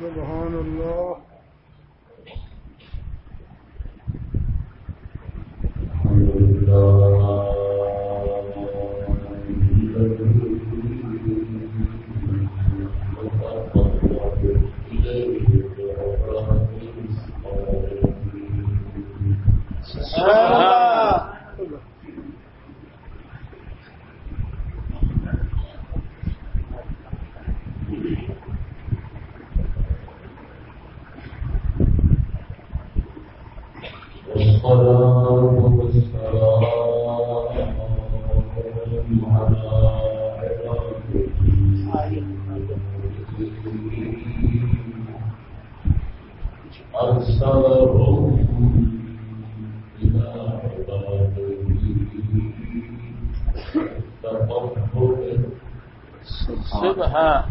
سبحان الله. الحمد لله. 啊。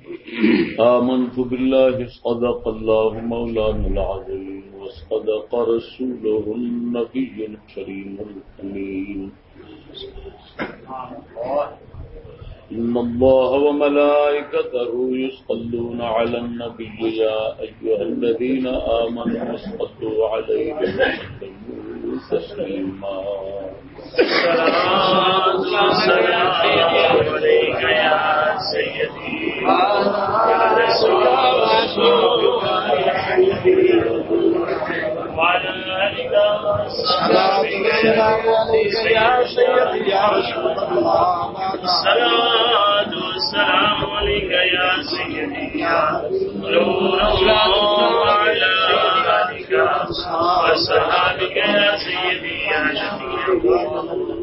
آمنت بالله صدق الله مولانا العظيم وصدق رسوله النبي الكريم الأمين. إن الله وملائكته يصلون على النبي يا أيها الذين آمنوا صلوا عليه وسلموا تسليما السلام عليك يا سيدي وعلى آلك السلام يا رسول عليك يا سيدي يا نور الله وعلى آلك وصحابك يا سيدي يا شفيع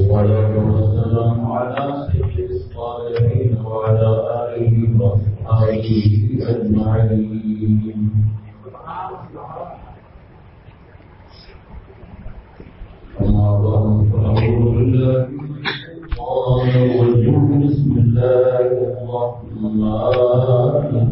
والصلاة والسلام على سيد الصالحين وعلى آله وأصحابه أجمعين. أما بعد فأعوذ بالله من الشيطان الرجيم بسم الله الرحمن الرحيم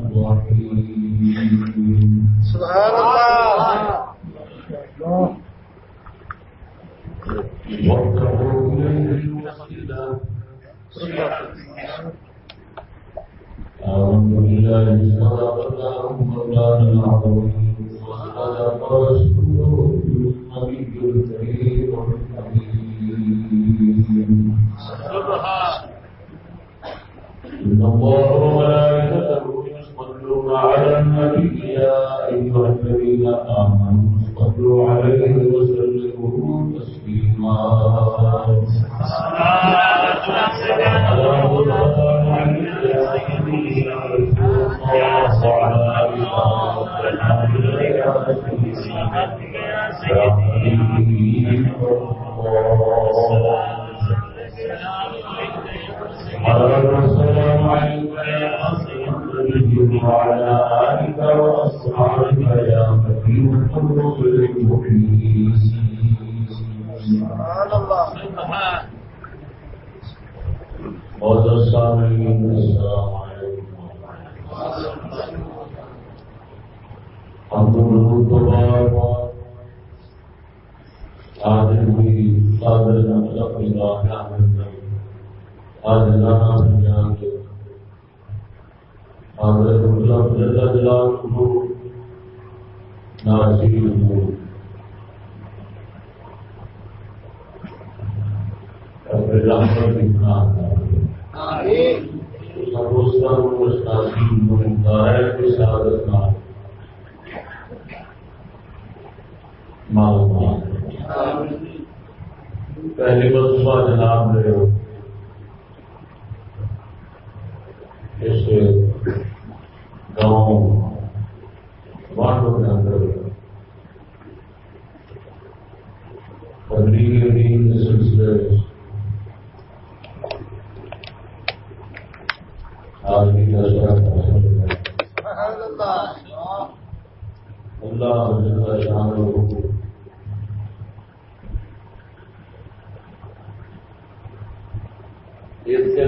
اتنے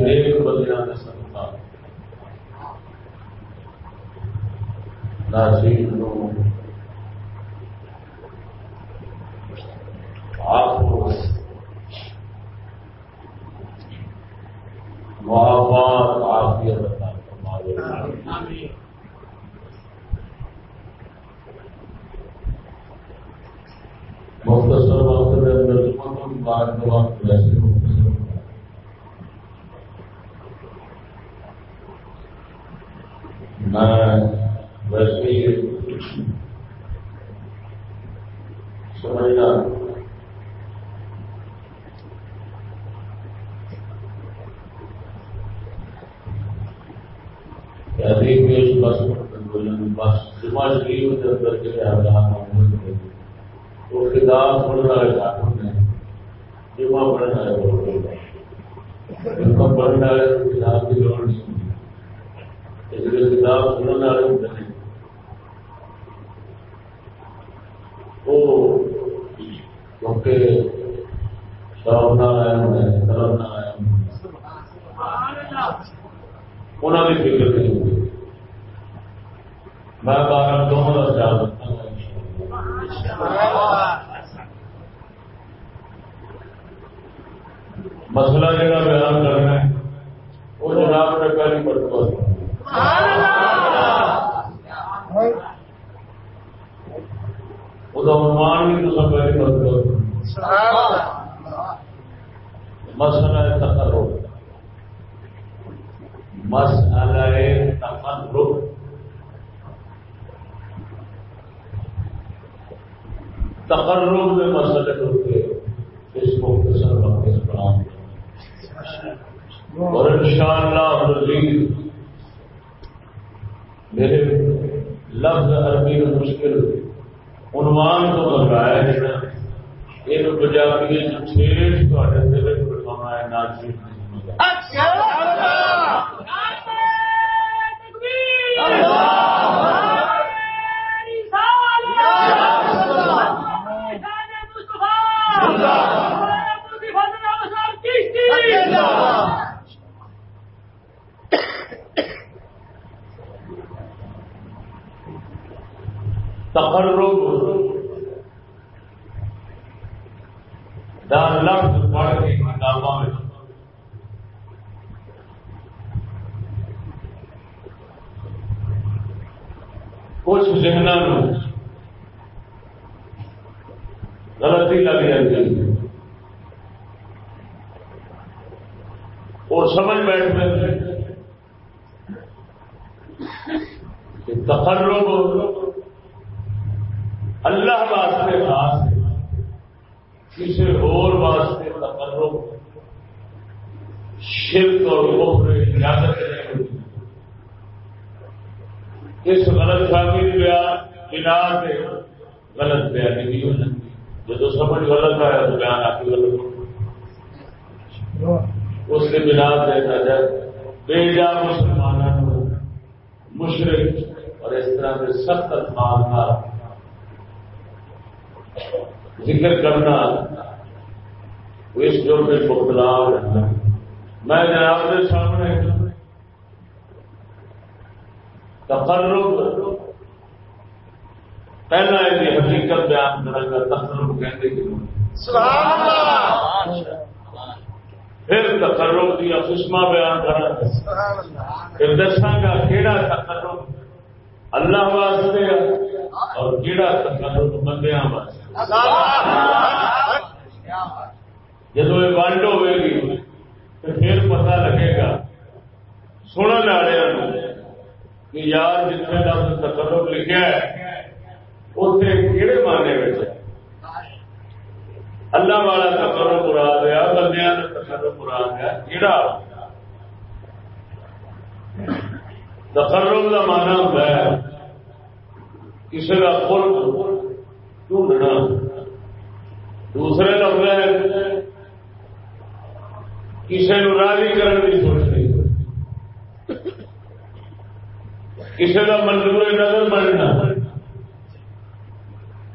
نیک نے سنتا تقرب دا لفظ پڑھ کے کتابوں میں کچھ ذہنوں غلطی لگ جاتی ہے اور سمجھ بیٹھتے ہیں کہ تقرب اللہ واسطے خاص ہے کسی اور واسطے تقرب شرک اور کفر اجازت نہیں ہوتی اس غلط فہمی بیان بنا سے غلط بیانی نہیں ہو سکتی جب سمجھ غلط ہے تو بیان آپ کی غلط ہو اس کے بنا سے بے جا مسلمانوں مشرق اور اس طرح کے سخت الفاظ کا ذکر کرنا اس جو میں مبتلا رہنا میں جناب کے سامنے تقرب پہلا حقیقت بیان کرے گا تقرب کہتے کہ پھر تقرب دیا قسمہ بیان کرا پھر دساں گا کہڑا تقرب اللہ واسطے اور کہڑا تقرب بندیاں واسطے۔ جب یہ ونڈ ہوئے گی تو پھر پتہ لگے گا سننے والے کہ یار جتنے لفظ تقرب لکھا ہے اتنے کہڑے معنی میں اللہ والا تقرب مراد ہے بندیا کا تقرب مراد ہے کہڑا تقرب کا مانا ہوتا ہے کسی کا قرب ڈھونڈنا دوسرے لفظ ہے کسی نو راضی کرنے کی سوچنی کسی کا منظور نظر بننا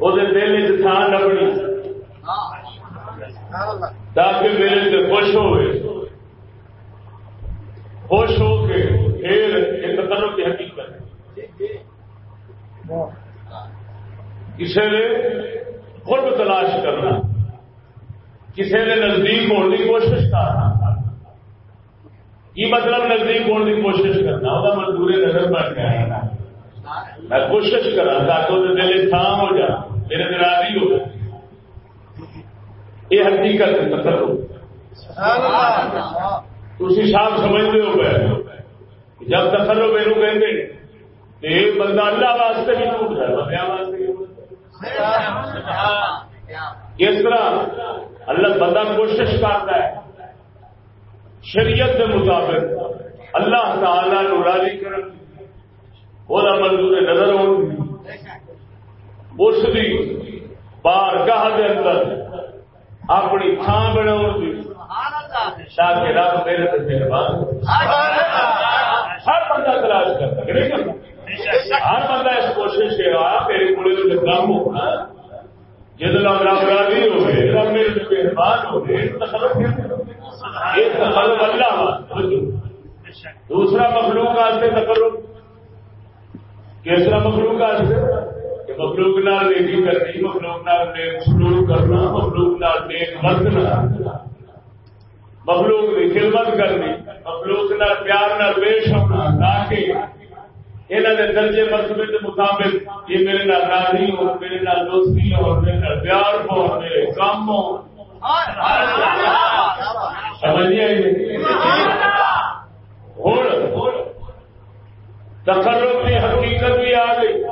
وہ دل تھان لبنی تاکہ میرے سے خوش ہوئے خوش ہو کے پھر ایک تقرب کی حقیقت کسی نے خود تلاش کرنا کسی نے نزدیک ہونے کی کوشش کرنا کی مطلب نزدیک ہونے کی کوشش کرنا وہ مزدوری نظر بن گیا میں کوشش کرا تاکہ وہ دل تھام ہو جا میرے دل آدھی ہو یہ حقیقت تقرب تھی صاحب سمجھتے ہو گئے۔ جب تقرب میرے کہیں ایک بندہ اللہ واسطے بھی ٹوٹ جائے بندہ واسطے اس طرح؟ اللہ بندہ کوشش کرتا ہے۔ شریعت کے مطابق اللہ تعالی نو راضی کر منظور نظر ہوگی اس کی بارگاہ اندر اپنی تھان بنا تاکہ رب میرے مہربان ہر بندہ تلاش کرتا ہر بندہ اس کوشش کے میرے کام ہونا جس رب راضی رب میرے مہربان ایک اللہ دوسرا مخلوق آتے تقرب تیسرا مخلوق آتے مخلوق نال نیکی کرنی، مخلوق نال نیک سلوک کرنا، مخلوق نال نیک برتنا مخلوق کی خدمت کرنی، مخلوق نال پیار نال پیش ہونا، تاکہ یہاں کے درجے مرتبے کے مطابق یہ میرے نال راضی ہو، میرے نال دوستی ہو، میرے نال پیار ہو، میرے کام ہو۔ تقرب کی حقیقت بھی آ گئی۔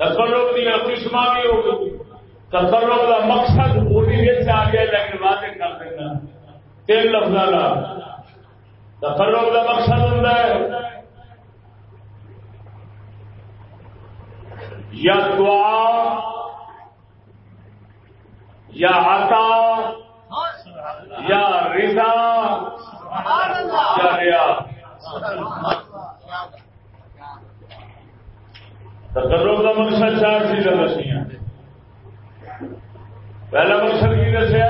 تقرب کی قسم بھی ہو گئی۔ تقرب کا مقصد پوری آ گیا لیکن واضح کر دینا۔ تین لفظ تقرب کا مقصد ہوتا ہے۔ یا دعا یا عطا یا رضا یا ریا۔ تقرب کا مقصد چار چیزیں دسیاں پہلا مقصد کی دسیا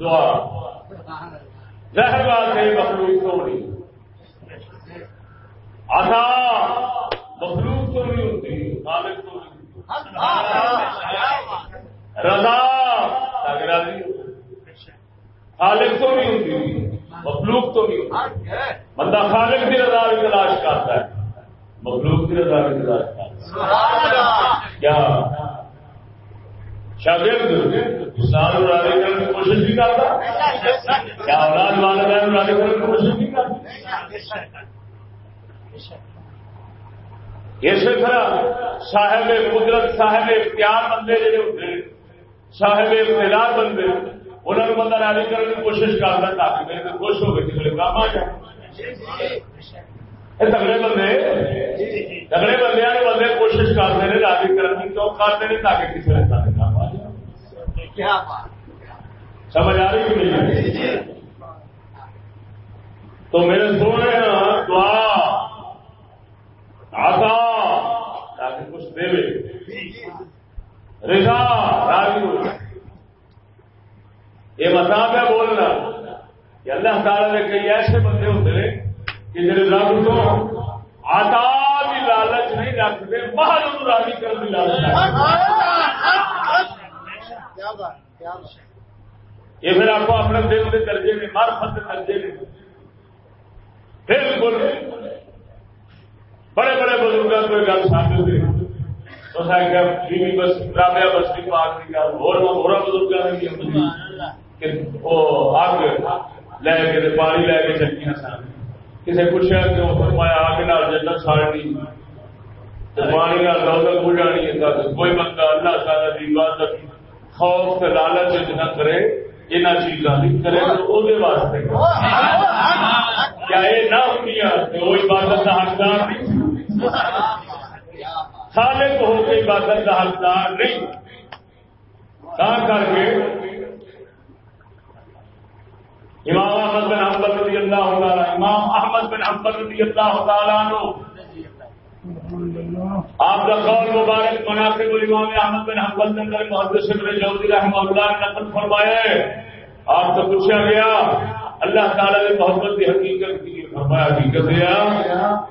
دعا۔ ظاہر بات ہے مخلوق تو نہیں؟ آتا مخلوق تو نہیں ہوتی، خالق تو رضا۔ راضی خالق تو نہیں ہوتی، مخلوق تو نہیں ہوتی۔ بندہ خالق کی رضا بھی تلاش کرتا ہے۔ مخلوق کی رضا بھی تلاش کیا شاگرد راضی کرنے کی کوشش نہیں کرتا؟ کیا اولاد والدین راضی کرنے کی کوشش نہیں اسی طرح صاحب قدرت صاحب اختیار بندے جڑے ہوتے صاحب اختیار بندے انہوں نے بندہ راضی کرنے کی کوشش کرتا تاکہ میرے خوش ہو گئے کسی کام آ جائے۔ تگڑے بندے تگڑے بندے بندے کوشش کرتے ہیں راضی کرنے کی کیوں کرتے ہیں تاکہ کسی نے کام آ جائے سمجھ آ رہی کہ نہیں تو میرے سونے دعا آتا تاکہ کچھ دے رضا راضی ہو یہ مطلب ہے بولنا کہ اللہ تعالی نے کئی ایسے بندے ہوتے ہیں کہ رب تو لالچ نہیں رکھتے باہر راضی کرنے کی لالچ یہ پھر آپ کو اپنے دل کے درجے میں مارفت درجے میں۔ بالکل بڑے بڑے بزرگوں کو گل سامنے ہوئی۔ بس رابیا بس پاک کی گل ہو بزرگوں نے کہ وہ آگ لے کے پانی لے کے چکی سن کسی پوچھا کہ وہ فرمایا آگ نال جنت ساڑنی پانی نال دولت ہو جانی ہے کوئی بندہ اللہ تعالی کی عبادت، خوف لالچ نہ کرے یہاں چیزاں نہیں کرے تو وہ واسطے۔ کیا یہ نہ ہوتی ہے وہ عبادت کا حقدار نہیں؟ خالق ہو کے عبادت کا حقدار نہیں۔ کر کے امام احمد بن حمبل رضی اللہ تعالیٰ امام احمد بن حمبل رضی اللہ تعالیٰ عنہ. آپ کا قول مبارک مناسب الامام احمد بن حمبل نے اندر محدث ابن جوزی رحمہ اللہ نے نقل فرمایا ہے۔ آپ سے پوچھا گیا اللہ تعالیٰ نے محبت کی حقیقت کی فرمایا حقیقت دیا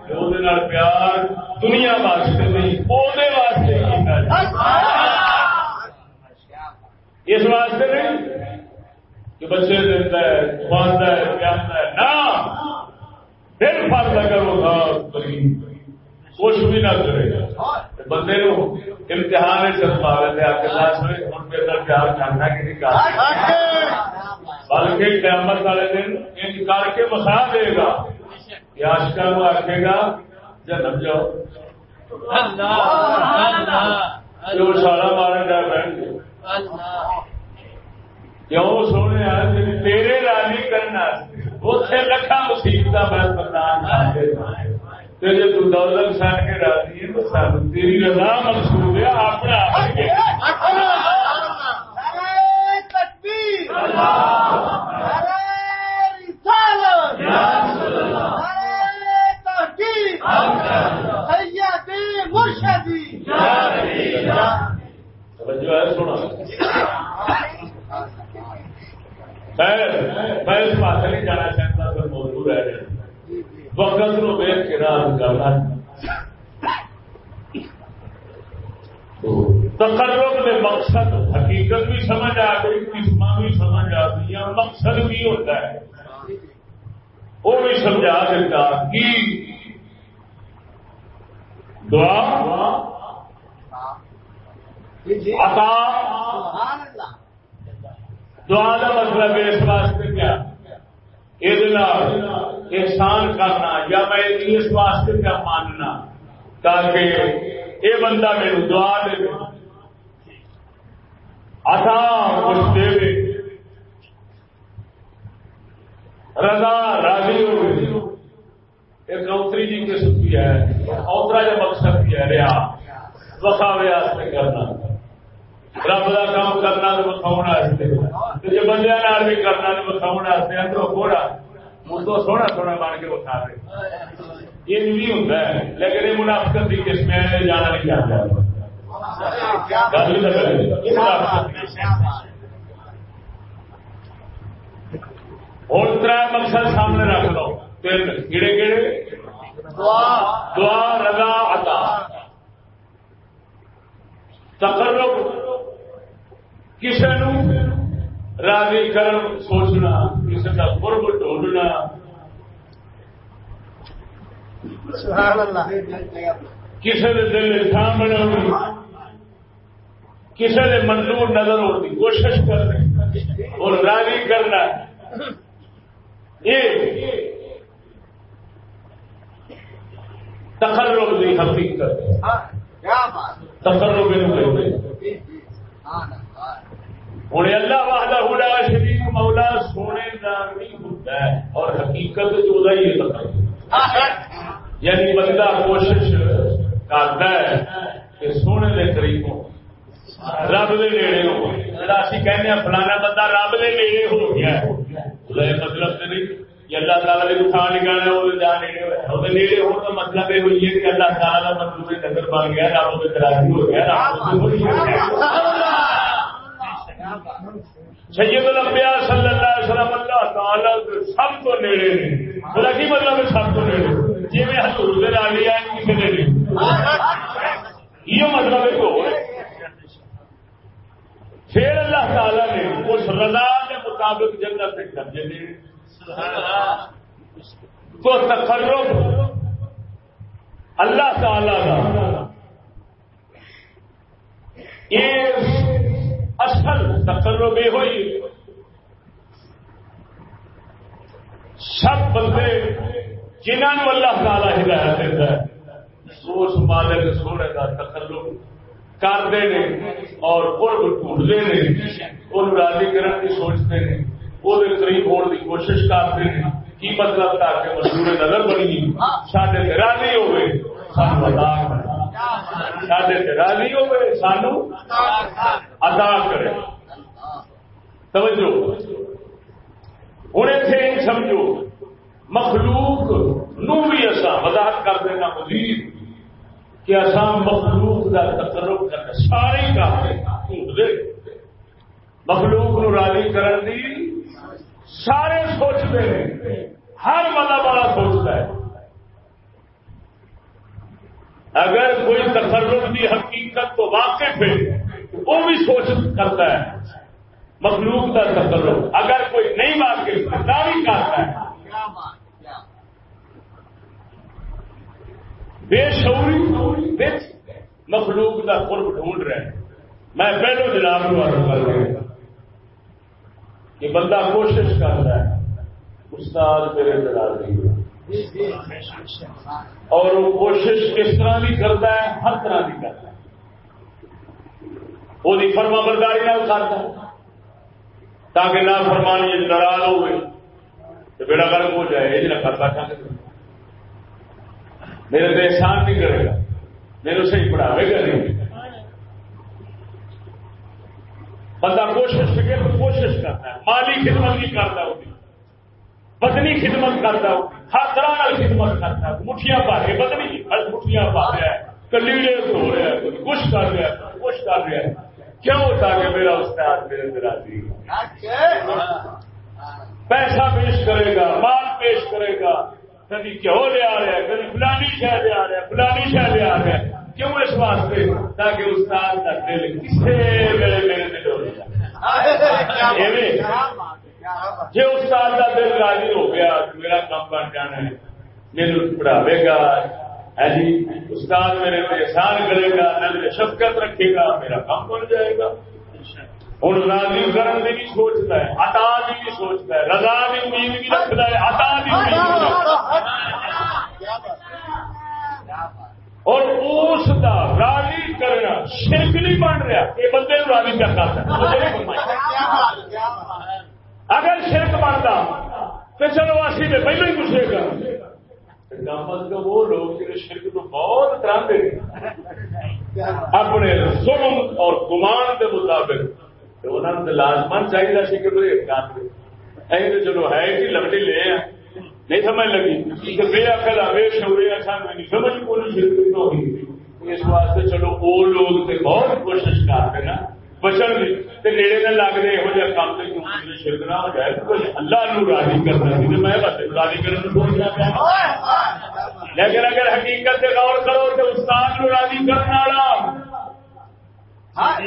کہ وہ پیار دنیا واسطے نہیں وہ واسطے اس واسطے نہیں؟ کہ بچے دیتا ہے کھواتا ہے پیاستا ہے۔ نہ! پھر فرض اگر وہ کچھ بھی نہ کرے بندے کو امتحان چل پا رہے آپ کے پاس میں ان کے اندر پیار کرنا کہ نہیں کہا۔ بلکہ قیامت والے دن ان کر کے بسا دے گا۔ کہ آشکا کو آخے گا جنم جاؤ۔ جو سارا مارے بیٹھ گئے کیوں سونے تیرے راضی کرنا اتنے لکھا مصیبت میں پردان تیرے تو دولت سن کے راضی ہے سن تیری رضا منصوب ہے اپنا سونا میں اس پاس نہیں جانا چاہتا پھر موجود ہے وقت نو ویچ کے راز کرنا تقرب میں مقصد حقیقت بھی سمجھ آ گئی قسم بھی سمجھ آ گئی مقصد بھی ہوتا ہے۔ وہ بھی سمجھا دیتا کہ دعا عطا دعا کا مطلب اس واسطے کیا؟ احسان کرنا، یا میں اس واسطے کیا ماننا؟ تاکہ یہ بندہ میرے دعا دے اٹھا کچھ دے رضا راضی ہو گئی۔ جی قسم کی ہے؟ اوترا جو مقصد کی ہے ریا؟ وقاوے کرنا۔ رب کا کام کرنا تو بخاؤ جی بندے بھی کرنا تو بخاؤ اندروں تھوڑا من سونا سونا بن کے بخا دے۔ یہ بھی ہوتا ہے، لیکن یہ منافقت کی قسم میں جانا نہیں چاہتا۔ اور تر مقصد سامنے رکھ لو۔ تین کہڑے کہڑے دعا، رضا عطا تقرب کسی راضی کر سوچنا کسی کا قرب ڈھونڈنا کسی کے دل سامنے کسی نے منظور نظر ہونے کی کوشش کرنا اور راضی کرنا یہ تقرب کی حقیقت تقرب ہوں اللہ واہدہ ہوا شریف مولا سونے کا نہیں ہوتا ہے اور حقیقت جو ہی ہے یعنی بندہ کوشش کرتا ہے کہ سونے کے قریب ہو رب دے نیڑے ہو اسی کہنے فلانا بندہ رب دے نیڑے ہو گیا مطلب تو نہیں کہ اللہ تعالیٰ نے تھان نکالنا وہ جا نیڑے ہوا نیڑے ہو تو مطلب یہ ہوئی ہے کہ اللہ تعالیٰ کا مطلب نظر بن گیا، رب کے تراجی ہو گیا سید الانبیاء صلی اللہ علیہ وسلم اللہ تعالی سب تو نیڑے نے بلا کی مطلب ہے سب تو نیڑے؟ جی میں حضور دے رالی آئے کسی نے نہیں۔ یہ مطلب ہے تو پھر اللہ تعالی نے اس رضا کے مطابق جنت سے درجے دے تو تقرب اللہ تعالی کا۔ اصل تقرب یہ ہوئی. سب بندے جنہوں اللہ تعالی ہدایت دیتا ہے سوچ مالک سونے کا تقرب کرتے ہیں اور قرب ڈھونڈتے ہیں وہ راضی کرنے کی سوچتے ہیں وہ قریب ہونے کی کوشش کرتے ہیں کی مطلب تاکہ مزدور نظر بنی سڈے راضی ہوئے سانو ادا سڈے راضی ہوئے، سانو ادا کرے۔ توجہ ہوں اتنے سمجھو، مخلوق نو بھی اصا وضاحت کر دینا مزید کہ اصا مخلوق کا تقرب کرنا سارے کام مخلوق نو راضی کرن دی سارے سوچتے ہیں ہر مطلب بندہ بڑا سوچتا ہے اگر کوئی تقرب کی حقیقت تو واقف ہے وہ بھی سوچ کرتا ہے، مخلوق کا تقرب اگر کوئی نہیں واقف بھی کرتا ہے۔ بے شعوری مخلوق کا قرب ڈھونڈ رہے ہیں۔ میں پہلو جناب کر رہا کہ بندہ کوشش کر رہا ہے، استاد میرے نہیں اور وہ کوشش کس طرح بھی کرتا ہے، ہر طرح بھی کرتا ہے۔ وہ فرما برداری نہ کرتا ہے۔ تاکہ نہ فرمانی ناراض ہو گئے تو بیڑا گرم ہو جائے، یہ نہ کرتا چاہتے میرے تو احسان نہیں کرے گا۔ میرے صحیح پڑھاوے گا نہیں۔ بندہ کوشش کرے، کوشش کرتا ہے۔ مالی خدمت نہیں کرتا ہوتی بدنی خدمت کرتا ہوں ہر طرح خدمت کرتا ہوں مٹھیاں پا کے بدنی مٹھیاں پا رہا ہے کلیڑے دھو رہا ہے کچھ کر رہا ہے کچھ کر رہا ہے۔ کیوں ہوتا کہ میرا استاد میرے میرا جی پیسہ پیش کرے گا مال پیش کرے گا۔ کبھی کیوں لے آ رہا ہے کبھی فلانی شہر لے آ رہا ہے فلانی شہر لے آ رہا ہے۔ کیوں اس واسطے؟ تاکہ استاد کا دل کسے میرے میرے دل ہو جائے جی استاد کا دل راضی ہو گیا، میرا کام بن جانا ہے۔ میرے پڑھاوے گا۔ ہاں جی استاد میرے پہ احسان کرے گا میرے شفقت رکھے گا، میرا کام بن جائے گا۔ ہوں راضی کرن کی بھی سوچتا ہے، عطا کی بھی سوچتا ہے، رضا بھی امید بھی رکھتا ہے، عطا بھی اور اس کا راضی کرنا شرک نہیں بن رہا، یہ بندے راضی کرتا ہے۔ اگر شرک بنتا تو چلو اسی میں پہلے ہی پوچھے گا۔ وہ لوگ جی شرک تو بہت ڈرانے اپنے ظلم اور گمان کے مطابق۔ انہوں نے لازمان چاہیے سی کہ تو چلو ہے کہ لمٹی لے نہیں سمجھ لگی۔ کہ بے عقل بے شعوری سان نہیں۔ سمجھ کو شرک ہوئی۔ اس واسطے چلو وہ لوگ بہت کوشش کرتے نا بچن نیڑے نہ لگ رہے یہو جہاں کام سے شرک نہ ہو جائے؟ تو اللہ نو راضی کرنا میں بس راضی کرنا لیکن اگر حقیقت سے غور کرو تو استاد نو راضی کرنے والا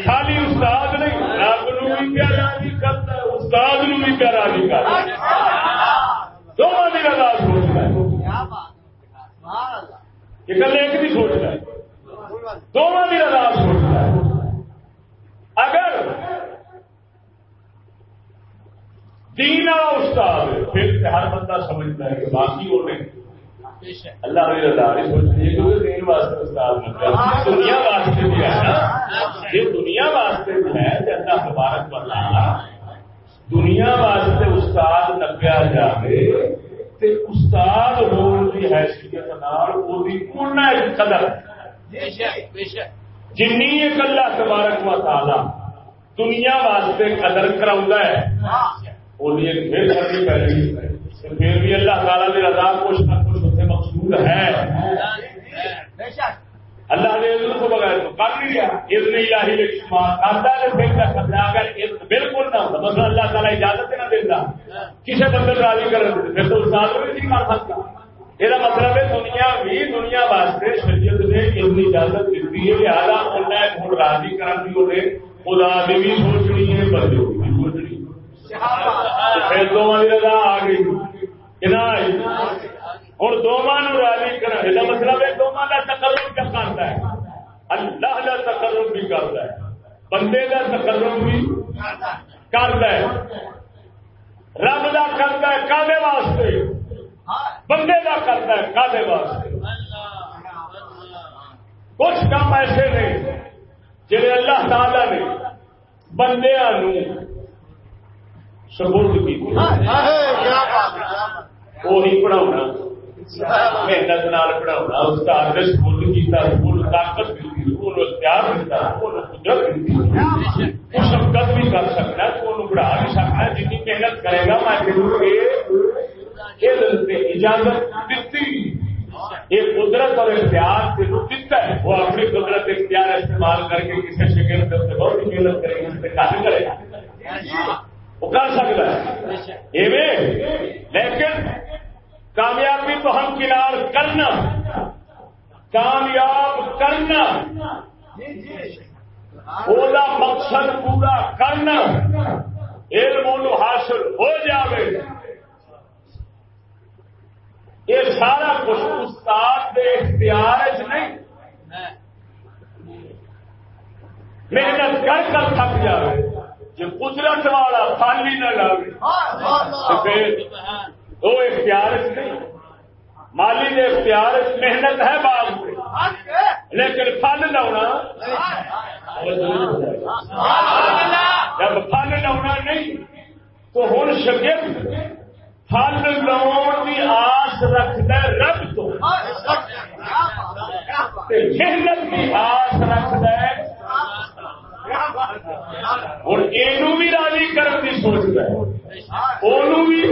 خالی استاد نہیں، رب نو بھی کیا راضی کرتا ہے، استاد نو بھی کیا راضی کرتا ہے۔ دونوں کی رضا سوچنا ہے۔ یہ گل ایک بھی سوچنا ہے دونوں کی رضا سوچنا ہے اگر دین والا استاد۔ پھر ہر بندہ سمجھتا ہے کہ باقی وہ نہیں۔ اللہ میرے رضا نہیں سوچنی ہے کیونکہ دین واسطے استاد مطلب دنیا واسطے بھی ہے نا یہ دنیا واسطے بھی ہے کہ اللہ مبارک بنا دنیا واسطے استاد نپیا جائے تے استاد ہون کی حیثیت نال اُنہ قدر۔ جنی ایک اللہ تبارک و تعالی دنیا واسطے قدر کراؤں ہے اونی پھر کرنی پڑے پھر بھی اللہ تعالیٰ نے رضا کچھ نہ کچھ اتنے مقصود ہے۔ اللہ نے عزت کو بغیر تو کر لیا اتنے الہی اجتماع اللہ نے پھر کا خطرہ اگر بالکل نہ ہوتا مثلا اللہ تعالیٰ اجازت نہ دیتا۔ کسی بندے راضی کر پھر تو استاد بھی نہیں کر سکتا۔ یہ مطلب ہے، دنیا بھی دنیا واسطے شریعت نے اتنی اجازت دیتی ہے لہٰذا انہیں ہوں راضی کرنے کی انہیں خدا نے بھی سوچنی ہے بندے بھی۔ پھر دونوں کی رضا آ گئی۔ ہوں دونوں راضی کرنا۔ یہ مطلب ہے دونوں کا تقرب کیا کرتا ہے؟ اللہ کا تقرب بھی کرتا ہے۔ بندے کا تقرب بھی کرتا ہے۔ رب کا کرتا ہے کالے واسطے۔ بندے کا کرتا ہے کالے واسطے۔ کچھ کام ایسے نے جی اللہ تعالی نے بندیا سپورٹ کی وہی پڑھاؤ محنت نال استاد نے سپورٹ کیا سکول طاقت دیتی سکول اختیار دیتا سکول قدرت دیتی وہ شفقت بھی کر سکتا ہے تو پڑھا بھی سکتا ہے جتنی محنت کرے گا میں اجازت دیتی یہ قدرت اور اختیار دیتا ہے۔ وہ اپنی قدرت اختیار استعمال کر کے کسی شکل سے بہت محنت کرے گا اس سے کافی کرے گا۔ وہ کر سکتا ہے۔ لیکن کامیابی تو ہم کنار کرنا۔ کامیاب کرنا۔ اولا مقصد پورا کرنا۔ علم حاصل ہو جاوے۔ یہ سارا کچھ استاد کے اختیار جی نہیں؟ محنت کر کر تھک جائے جو قدرت والا خالی نہ لاگے وہ اختیار نہیں مالی نے اختیار محنت ہے باغ لیکن پھل لاؤنا جب پھل لاؤنا نہیں، تو ہوں شگف پھل لاؤن کی آس رکھتا رب تو۔ محنت کی آس رکھتا ہے ہوں یہ بھی راضی کرنے کی سوچتا ہے۔ بھی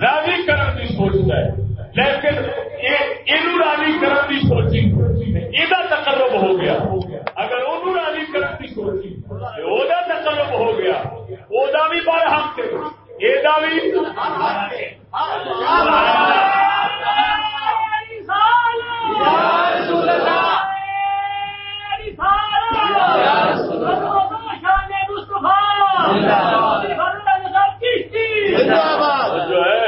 راضی کرنے کی سوچتا ہے۔ لیکن یہ راضی کرنے کی سوچی یہ تقرب ہو گیا۔ اگر وہ راضی کرنے کی سوچی وہ تقرب ہو گیا وہ بھی بڑا حق یہ بھی جو ہے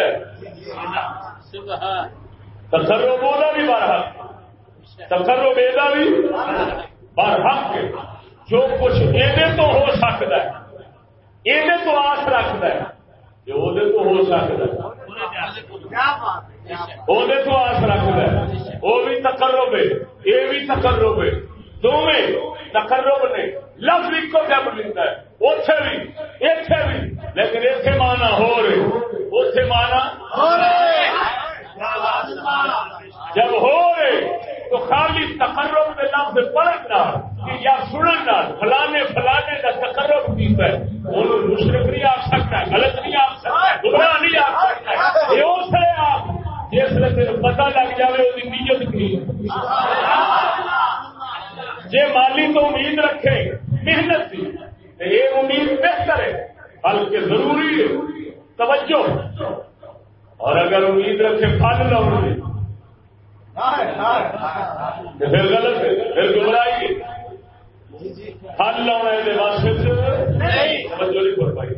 تسرو بولا بھی برحق تسرو بیدا بھی برحق جو کچھ یہ تو ہو سکتا ہے یہ تو آس رکھتا ہے جو وہ تو ہو سکتا ہے۔ وہ تو آس رکھتا ہے۔ وہ بھی تقرب ہے یہ بھی تقرب ہے۔ دونوں تقرب نے لفظ ایک جب لیتا ہے۔ اتے بھی اتے بھی۔ لیکن اتنے مانا ہو رہے اتے مانا ہو رہے جب ہو رہے تو خالی تقرب کے لفظ پڑھنا یا سننا فلانے فلانے کا تقرب کیتا ہے۔ انہوں مشرق نہیں آ سکتا، غلط نہیں آ سکتا گمراہ نہیں آ سکتا۔ یہ اس ہے آپ، جس طرح پتا لگ جائے وہ نیت کی۔ جی مالی تو امید رکھے، محنت کی یہ امید بہتر ہے، بلکہ ضروری ہے۔ توجہ۔ اور اگر امید رکھے، پھل لو پھر غلط ہے، پھر گمراہی پھل لاؤنا یہ واسطے توجہ نہیں کر پائی۔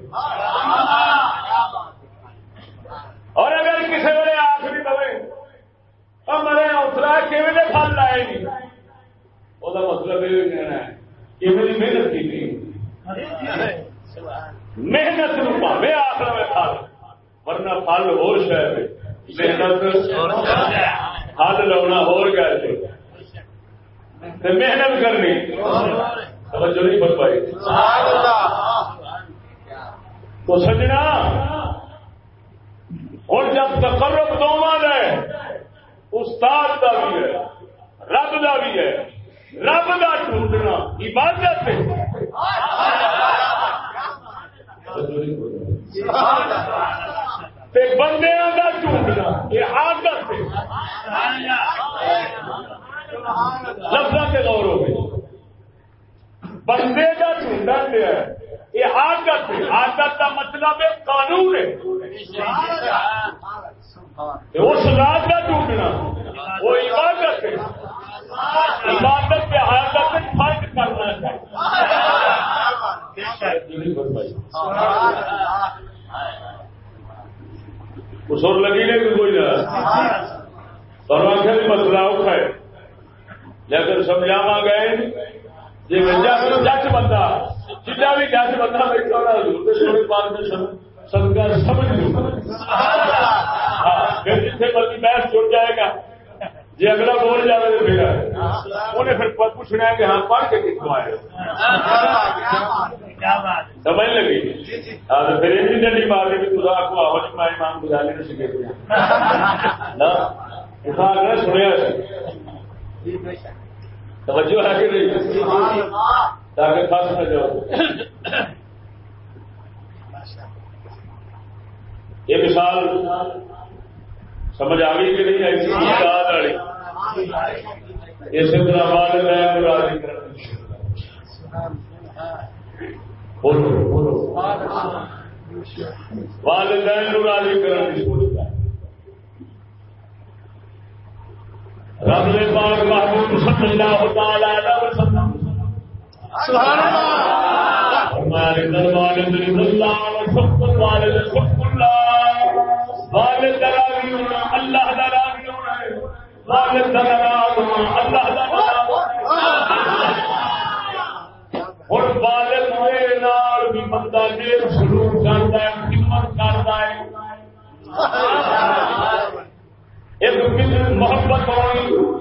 اور اگر کسی ویلے آخ بھی پوے اور مرے اترا کیون پھل لائے گی؟ وہ مطلب یہ کہنا ہے کہ میری محنت کی تھی محنت پاوے آخر میں پھل ورنہ پھل ہو شہر محنت پھل لاؤنا ہو گئے محنت کرنی توجہ نہیں بن پائی تو سجنا اور جب تقرب دونوں ہے استاد کا بھی ہے رب کا بھی ہے رب کا ٹوٹنا عبادت ہے۔ بندے کا ٹوٹنا یہ عادت لفظ کے غور ہو بندے کا ٹوٹن ہے یہ آدت ہے۔ آدت کا مطلب ہے قانون ہے۔ اس رات کا ٹوٹنا وہ عبادت ہے۔ عبادت کے آدت میں فرق کرنا چاہیے۔ لگی نہیں کوئی نہ۔ مسئلہ اوکھا ہے۔ لیکن سمجھاوا گئے جی جج بندہ۔ جنا بھی جج بندہ بیٹھا ہونا حضور میں سمجھ لوں۔ ہاں، پھر جتنے مرضی بحث جڑ جائے گا۔ جی اگلا بول جائے تو پھر انہیں پھر پوچھنا ہے کہ ہاں پڑھ کے کتوں آئے سمجھ لگی ہاں تو پھر یہ ڈنڈی مار رہی کہ تصا کو جی میں امام گزارے نے سکے اگلا سنیا توجہ ہے کہ نہیں تاکہ خاص نہ جاؤ یہ مثال سمجھ آ گئی کہ نہیں ایسی یاد والی اسی طرح والدین راضی والدین راضی کرنے کی سوچتا ہے رب نے پاک محبوب صلی اللہ تعالی علیہ وسلم سبحان اللہ۔ ہمارے دربار میں اللہ و سب والد سب اللہ۔ والد دراوی ہونا اللہ دراوی ہونا والد دراوی ہونا نال بھی بندہ دیر شروع کرتا ہے، خدمت کرتا ہے۔ ایک محبت ہوئی۔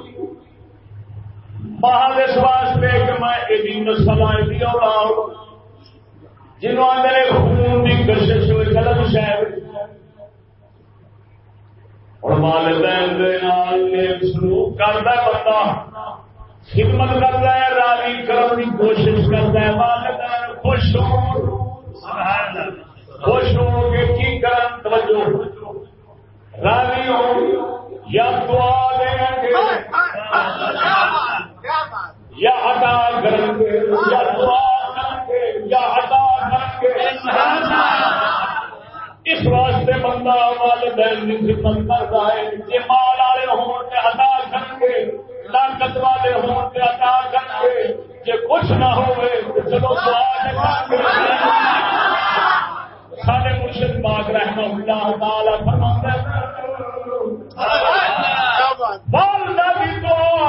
محل اس واسطے کہ میں ایڈی نسل ایڈی اولاد جنہوں میرے خون کی کشش ہوئی غلط شہر اور والدین کرتا ہے بندہ خدمت کرتا ہے راضی کرنے کی کوشش کرتا ہے۔ والدین خوش ہو۔ خوش ہو کے کی کرن؟ توجہ۔ راضی ہو۔ یا دعا دیں گے۔ یا عطا کریں گے۔ یا دعا کریں گے۔ یا عطا کریں گے۔ اس واسطے بندہ والدین کی خدمت کرتا ہے یہ مال والے ہون کے عطا کریں گے طاقت والے ہون کے عطا کریں گے یہ کچھ نہ ہوئے تو چلو دعا کریں سارے مرشد پاک رحمہ اللہ تعالی فرماتے ہیں والدہ بھی دعا،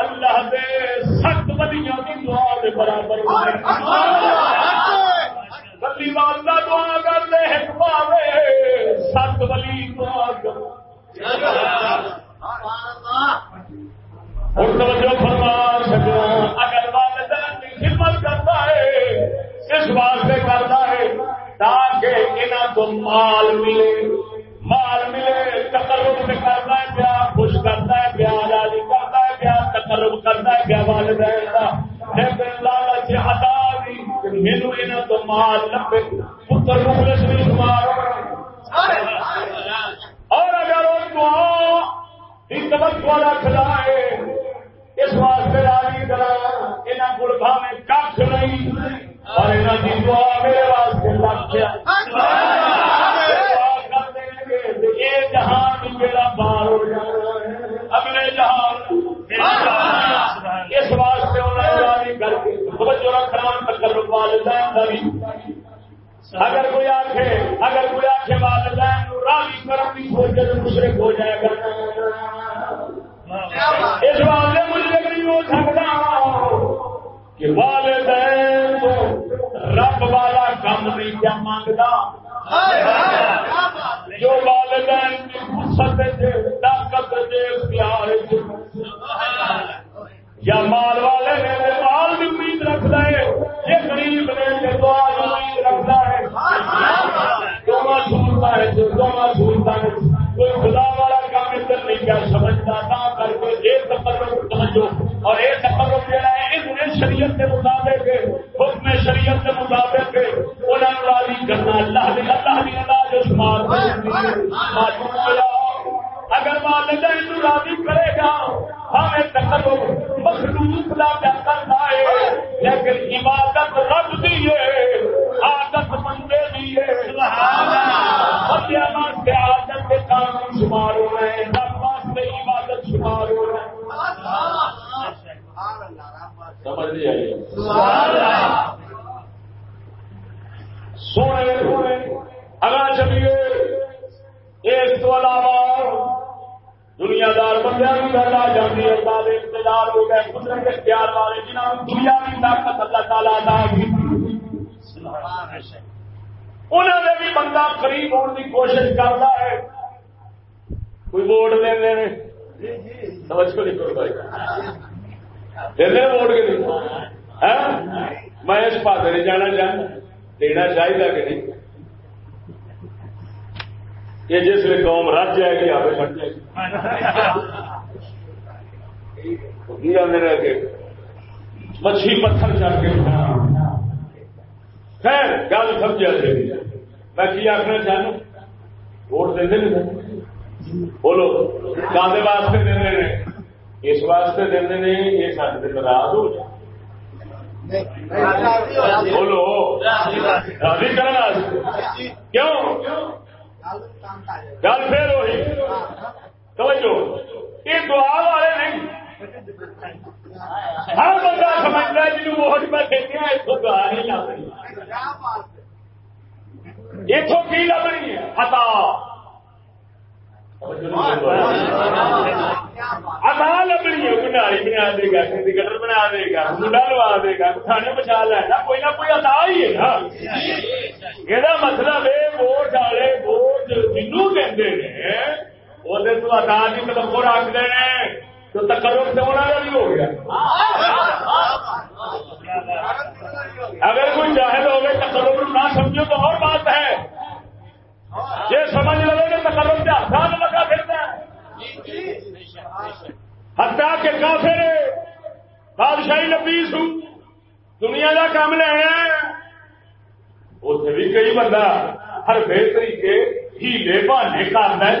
اللہ دے سخت بلیاں کی دعا دے برابر بلی والدہ دعا کر دے پاوے سخت بلی دعا کر اور توجہ فرما سکو، اگر والدین کی خدمت کرتا ہے، اس واسطے کرتا ہے، تاکہ انہیں کو مال ملے۔ مال ملے، تقرب میں کرتا ہے، پیا خوش کرتا ہے، پیا راضی کرتا ہے، پیا تقرب کرتا ہے، پیا والدین کا۔ لیکن لالچ ہٹا دی۔ مینو انہیں تو مال اور اگر توجہ ہے اس واسطے راضی کرا یہاں کو بھاوے کھ نہیں اور یہاں کی دعا میرے واسطے لگ یہ جہان بھی میرا بار ہو جانا ہے اگلے جہان بھی اگر کوئی آخے اگر کوئی آخے والدین راضی کرم کی سوچے تو دوسرے ہو جائے گا ہر بندہ سمجھتا ہے جنوب ووٹ میں دیتے ہیں دعا نہیں اتوں کی لبنی ہے؟ ہتا ادا لبنی ہے کنڈاری بنا دے گا گٹر بنا دے گا منڈا لوا دے گا کھانے بچا لینا کوئی نہ کوئی ادا ہی ہے نا۔ یہ مطلب ہے، ووٹ والے ووٹ جنو کہ وہ تو ادا کی مطلب رکھتے ہیں۔ تو تکرم سے ہونا بھی ہو گیا۔ اگر کوئی جاہل ہو گئے تکرم نہ سمجھو تو اور بات ہے۔ یہ سمجھ لگے کہ تکرم سے آسان لگا پھرتا ہے۔ ہتا کے کافر بادشاہی نبیس ہوں۔ دنیا کا کام لے اتنے بھی کئی بندہ ہر بے طریقے ہیلے بہانے کرنا ہے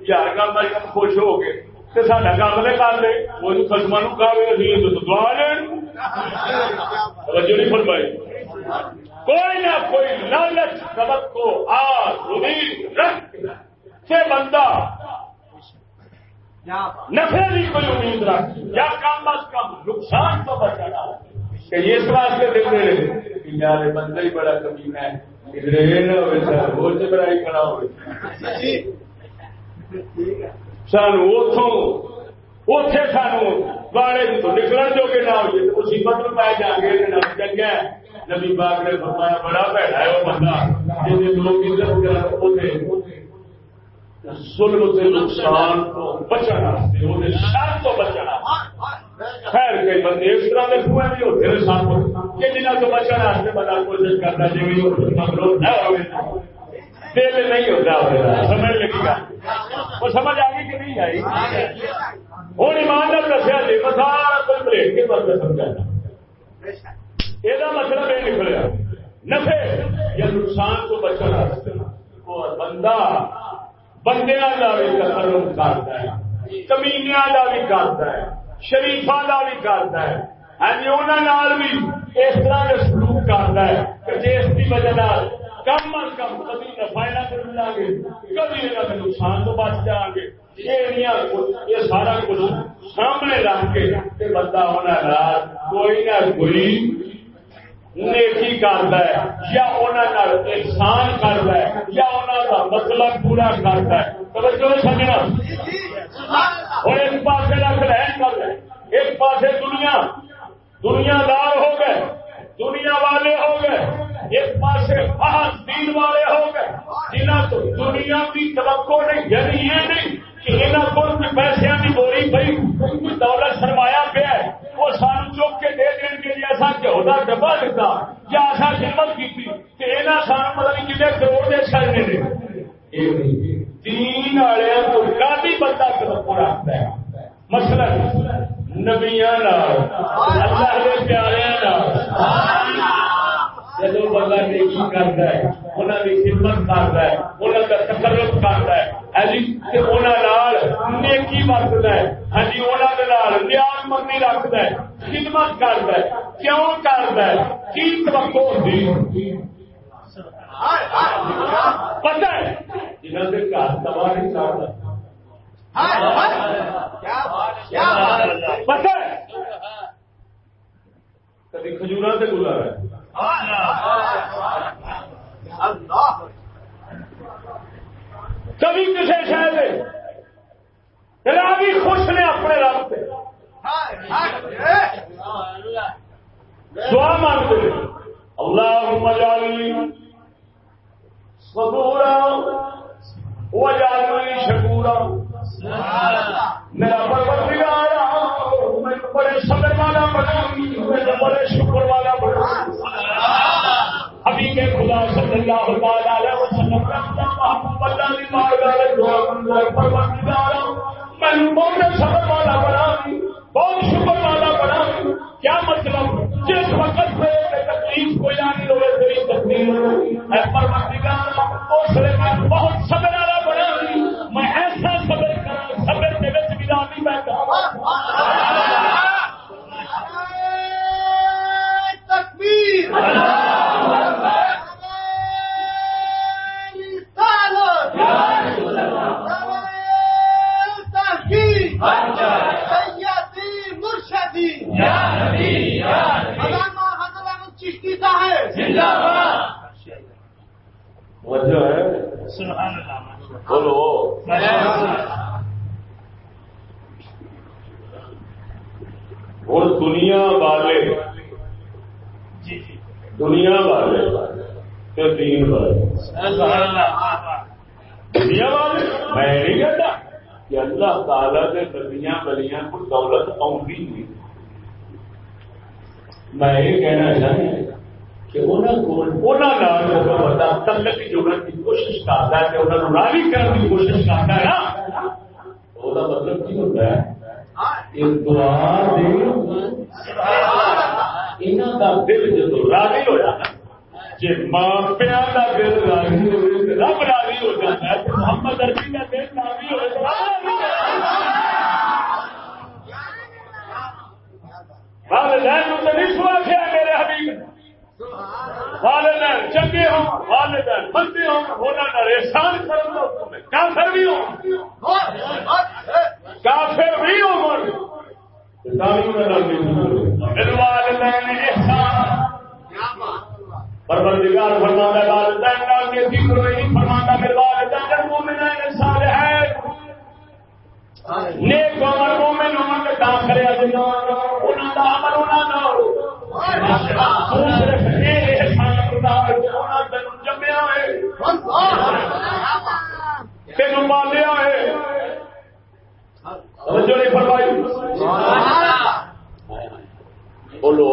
یار کام خوش ہو گئے۔ ساڈا کام لے کر لے وہ خسما نو کھاوے دعا لین۔ توجہ نہیں فرمائی۔ کوئی نہ کوئی لالچ سبق کو آج امید رکھ سے بندہ نفے کی کوئی امید رکھ یا کم از کم نقصان تو بچانا کہ یہ اس واسطے دے رہے کہ میرے بندہ ہی بڑا کمی ہے۔ ادھر یہ نہ ہوئے وہ بڑا ہی کھڑا ہوئے۔ سانو اتوں اتے سانو باڑے تو نکلن جو کہ نہ ہوئے مصیبت میں پائے جا گے چنگا نبی باغ نے فرمایا بڑا بھڑا ہے وہ بندہ جن لوگ ظلم سے نقصان کو بچنا شر تو بچنا خیر کئی بندے اس طرح کے ہوئے بھی ہوتے ہیں ساتھ کہ جنہیں تو بچنا بندہ کوشش کرتا جی مغرور نہ ہوئے دل نہیں ہوتا سمجھ لگے گا وہ سمجھ آ گئی کہ نہیں آئی؟ ہوں ایماندار دسیا جی میں سارا کوئی بریک کے بارے سمجھانا یہ مطلب یہ نکلیا نفے یا نقصان کو بچنا بندہ بندیا کا بھی تقرر کرتا ہے کمینیا کا بھی کرتا ہے شریفا کا بھی کرتا ہے۔ ہاں جی انہوں بھی اس طرح کے سلوک کرتا ہے کہ جس کی وجہ کم از کم کبھی نفا نہ کر ملا گے، کبھی یہاں کے نقصان تو بچ جا گے۔ یہ سارا کچھ سامنے رکھ کے بندہ ہونا رات کوئی نہ کوئی نیکی کرتا ہے، یا انہوں احسان کرتا ہے، یا انہوں کا مطلب پورا کرتا ہے۔ توجہ سمجھنا؟ اور ایک پاس رکھ رہن کر رہے ایک پاس دنیا دنیا دار ہو گئے، دنیا والے ہو گئے۔ ایک پاس فہد دین والے ہو گئے۔ جنہیں تو دنیا کی توقع نہیں یعنی یہ نہیں کہ یہاں کو پیسے کی بوری پی دولت سرمایا پیا ہے۔ وہ سان چوک کے دے دیں گے جی ایسا کہو کا ڈبا دیتا یا ایسا ہمت کی کہ یہاں سان پتہ نہیں کتنے کروڑ دے چڑھنے نے تین والے تو کافی بندہ توقع رکھتا ہے۔ مسئلہ نبیا اللہ کے پیارے جب بندہ نیکی کرتا ہے انہوں کی خدمت کرتا ہے انہوں کا تکرف کرتا ہے نیکی برتد ہے۔ ہاں جی انہوں نیاز مندی رکھد ہے خدمت کرتا ہے کیوں کرتا ہے؟ کی توقع ہوتی؟ پتہ ہے؟ جنہوں کے گھر تباہ نہیں چاہتا۔ پتہ ہے؟ کبھی کھجورا سے گزارا ہے کبھی کسی شہر راوی خوش نے اپنے رب سے دعا مانگتے اللہ مجالی سبورا وجالی شکورا۔ میرا پروردگار میں بڑے صبر والا بنا میں بڑے شکر والا بنا ابھی کے خدا صلی اللہ علیہ وسلم محمد دعا منظر پروردگار میں بہت صبر والا بنا بہت شکر والا بنا کیا مطلب؟ جس وقت پہ تکلیف کوئی آنی ہوئے، تیری تکلیف پروردگار اس لیے میں بہت صبر والا بنا میں ایسا صبر کرا صبر کے وچ بھی نہیں بیٹھا۔ وجہ ہے بولو۔ اور دنیا والے۔ دنیا والے دین والے۔ دنیا والے؟ میں نہیں کہتا کہ اللہ تعالی نبیاں بلیاں کو دولت آؤں میں یہ کہنا کہ تلک جڑن کی کوشش کرتا ہے کہ انہوں نے راضی کرنے کی کوشش کرتا ہے نا۔ وہ مطلب کی ہوتا ہے؟ دل جدو راضی ہو جاتا جی ماں پیا کا دل راضی ہو رب راضی ہو جاتا ہے محمد اربی کا دل راضی ہو والدین تو نہیں سوا کیا میرے حبیب والدین چنگے ہوں والدین بندے ہوں ہونا نہ احسان کافر بھی ہوں کافر بھی ہوں پروردگار ہے والدین نال کے ذکر نہیں والدین مومنین صالحین نیک عمر مومن عمر کے انہاں دا عمل انہاں صرف احسان خدا انہاں جمیا ہے تینوں پالیا ہے توجہ نہیں فرمائی۔ بولو۔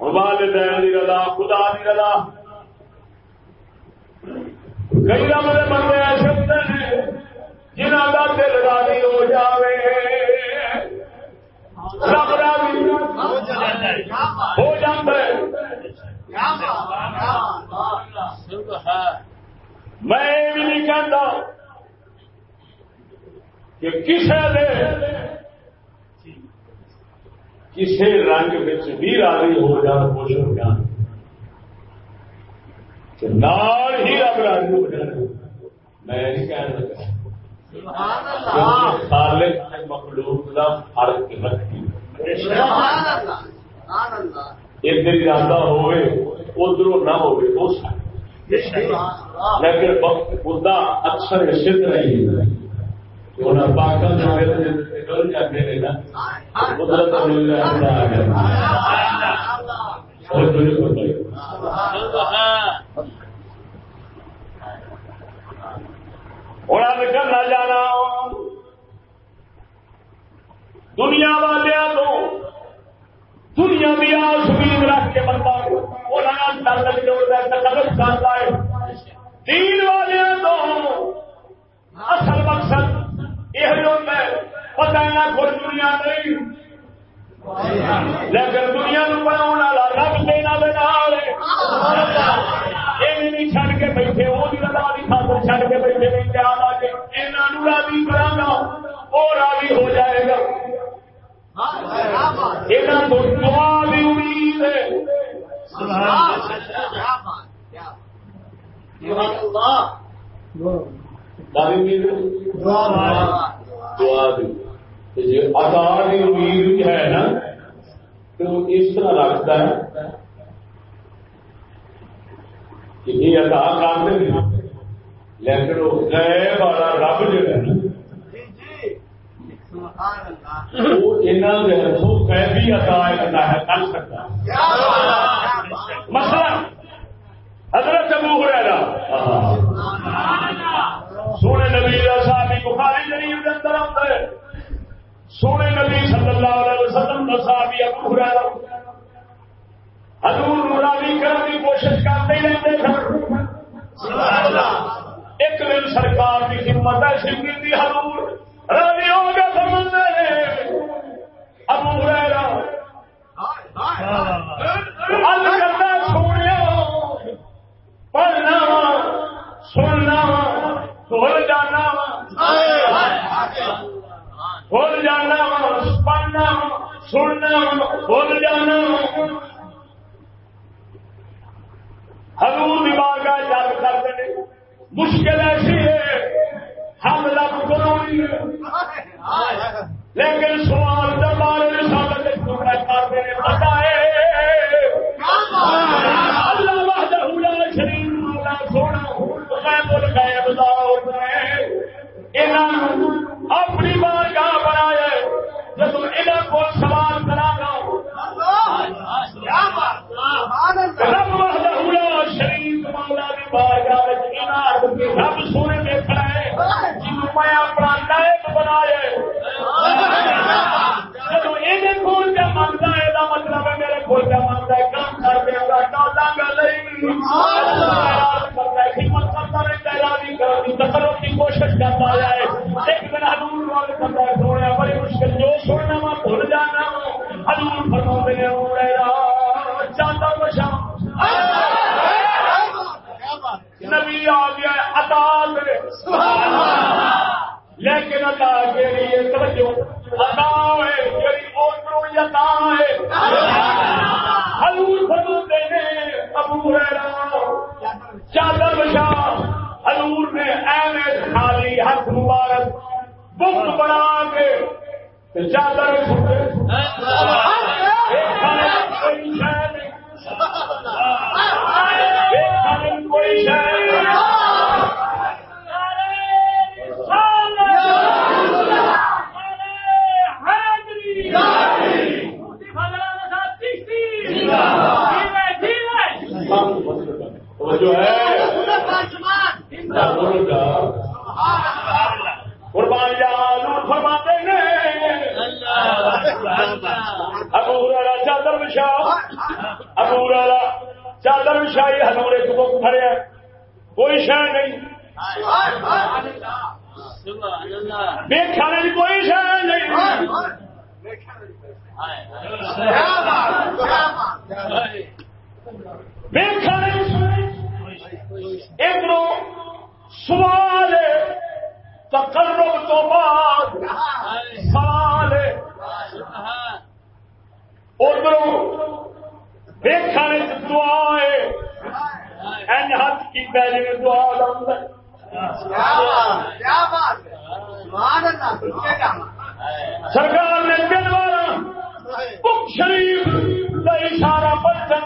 والدین دی رضا خدا دی رضا۔ کئی رب دے بندے ایسے ہوتے ہیں جنہوں کا دل راضی ہو جاوے۔ رب راضی ہو جاتا ہے میں بھی نہیں کہتا کہ کسی دے کسی رنگ بھی راضی ہو جان خوش ہو جان نال ہی رب راضی ہو جان میں نہیں کہہ سکتا۔ خالق مخلوق کا فرق رکھی ادھر ہوئے ادھر نہ ہوئے ہو لیکن خدا اکثر سدھ نہیں کرنا جانا۔ دنیا والے تو دنیا بھی آس امید رکھ کے بندہ تعلق جوڑتا ہے کرتا ہے۔ دین والے تو اصل مقصد یہ ہوتا ہے پتا نہ کوئی دنیا نہیں لیکن دنیا نو والا رب دینا نہیں چڑ کے بیٹھے وہ راضی خاطر چڑ کے بیٹھے نہیں آ کے۔ یہاں راضی کرا وہ راضی ہو جائے گا۔ یہاں تو دعا بھی امید ہے۔ کی امید ہے نا تو اس طرح رکھتا ہے کہ یہ ادا کرتے لیکن وہ گئے والا رب جو ہے نا وہ ہاتھوں ہے کر سکتا مسئلہ۔ حضرت ابو ہریرہ۔ سونے نبی صاحب بخاری شریف کے اندر آتا ہے۔ سونے نبی صلی اللہ علیہ وسلم کا صحابی ابو ہریرہ۔ حضور مرادی کرنے کی کوشش کرتے ہی رہتے ایک دن سرکار کی قیمت ہے سنگی دی حضور۔ راضی ہو گیا سمجھتے ابو ہریرہ۔ سونے پڑھنا سننا۔ بھول جانا وا۔ بھول جانا وا پڑھنا سننا بھول جانا حضور دماغ کا یاد کرتے ہیں مشکل ایسی ہے۔ ہم لب کرو لیکن سوال کا بارے سال کرتے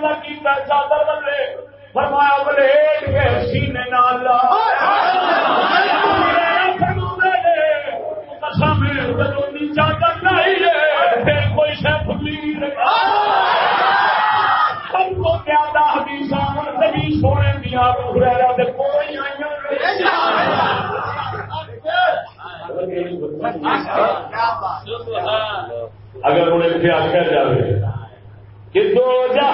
کیتا چادر بدلے فرمایا کے سینے نال لا۔ قسم ہے جدوں دی چادر نہیں ہے پھر کوئی شے فقیر سب کو زیادہ حدیثاں نبی سونے دیا ہریرہ دے کوئی آئیاں اگر انہیں اتنے آخیا جائے کہ دو جہاں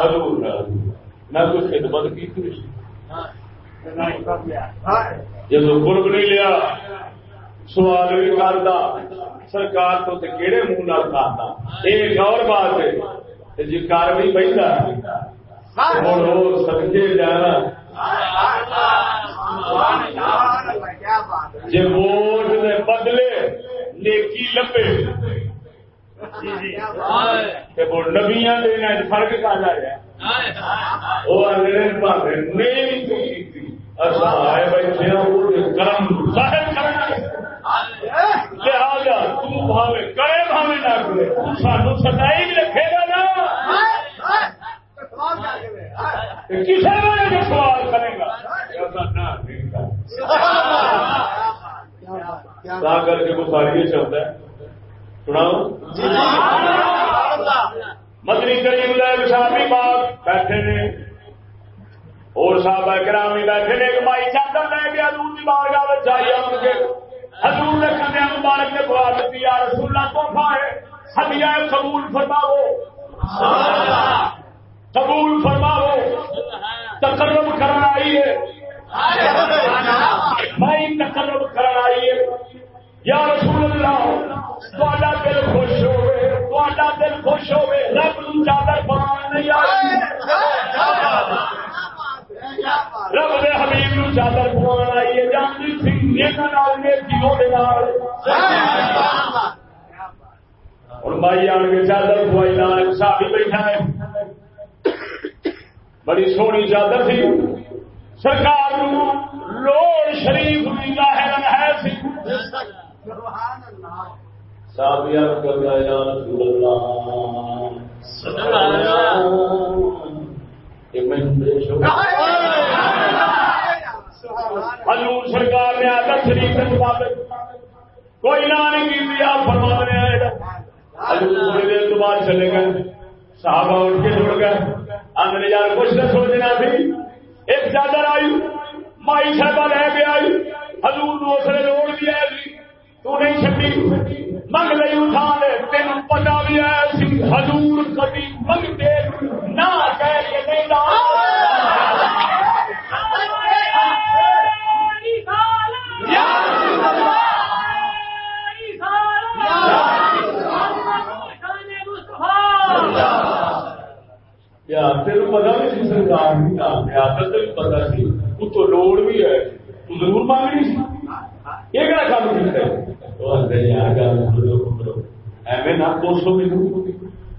حضور نے نہ کوئی خدمت کی تھی جب قرب نہیں لیا، سوال بھی کرتا۔ سرکار تو کہڑے منہ نہ کرتا ایک اور بات ہے جی کار بھی بہتا ہوں وہ سدکے جانا۔ جی ووٹ بدلے نیکی لبے۔ نبیا فرق جا رہا وہ آدھے نہیں آئے بیٹھے کرم ظاہر کرنا لہذا تاوے کرے بھاوے نہ کرے سانو سدائی بھی رکھے گا نا کسی نے جو سوال کرے گا کر کے بخاری چلتا ہے سناؤ؟ مدنی کریم لائب صاحب بات بیٹھے نے۔ اور صاحب گرامی بیٹھے نے ایک مائی چادر لے گیا دور کی بار گاہ چاہیے ان کے۔ حضور نے کھانے مبارک نے دعا دیتی یا رسول اللہ تحفہ ہے۔ ہدیہ قبول فرماؤ۔ قبول فرماؤ۔ تقرب کرنا آئی ہے۔ بھائی تقرب کرنا آئی ہے۔ یا رسول اللہ تا دل خوش ہوئے تا دل خوش ہوئے رب چادر پان نہیں آئی رب دے حبیب نو چادر پوان آئی ہے جانتی سی اور مائی آن کے چادر پوائی لال صاحب بیٹھا ہے۔ بڑی سونی چادر تھی۔ سرکار لوڑ شریف ظاہر ہے سی۔ صاحب یا رسول اللہ حضور سرکار نے شریف کے مطابق کوئی نہ نہیں کی فرما حضور تو بعد چلے گئے۔ صحابہ اٹھ کے جڑ گئے۔ یار کچھ نہ سوچنا تھی۔ ایک چادر آئی، مائی صاحبہ لے کے آئی۔ حضور دوسرے روڑ دیا تو نہیں چڈی منگ لئی اٹھا لے تین پتا بھی ہے حضور کبھی منگتے نہ کہہ کے نہیں تین پتا بھی سی سرکار نہیں بھی پتا سی اس تو لوڑ بھی ہے تو ضرور مانگنی سی یہ کہڑا کام کیا ایویں نہ دو سو بھی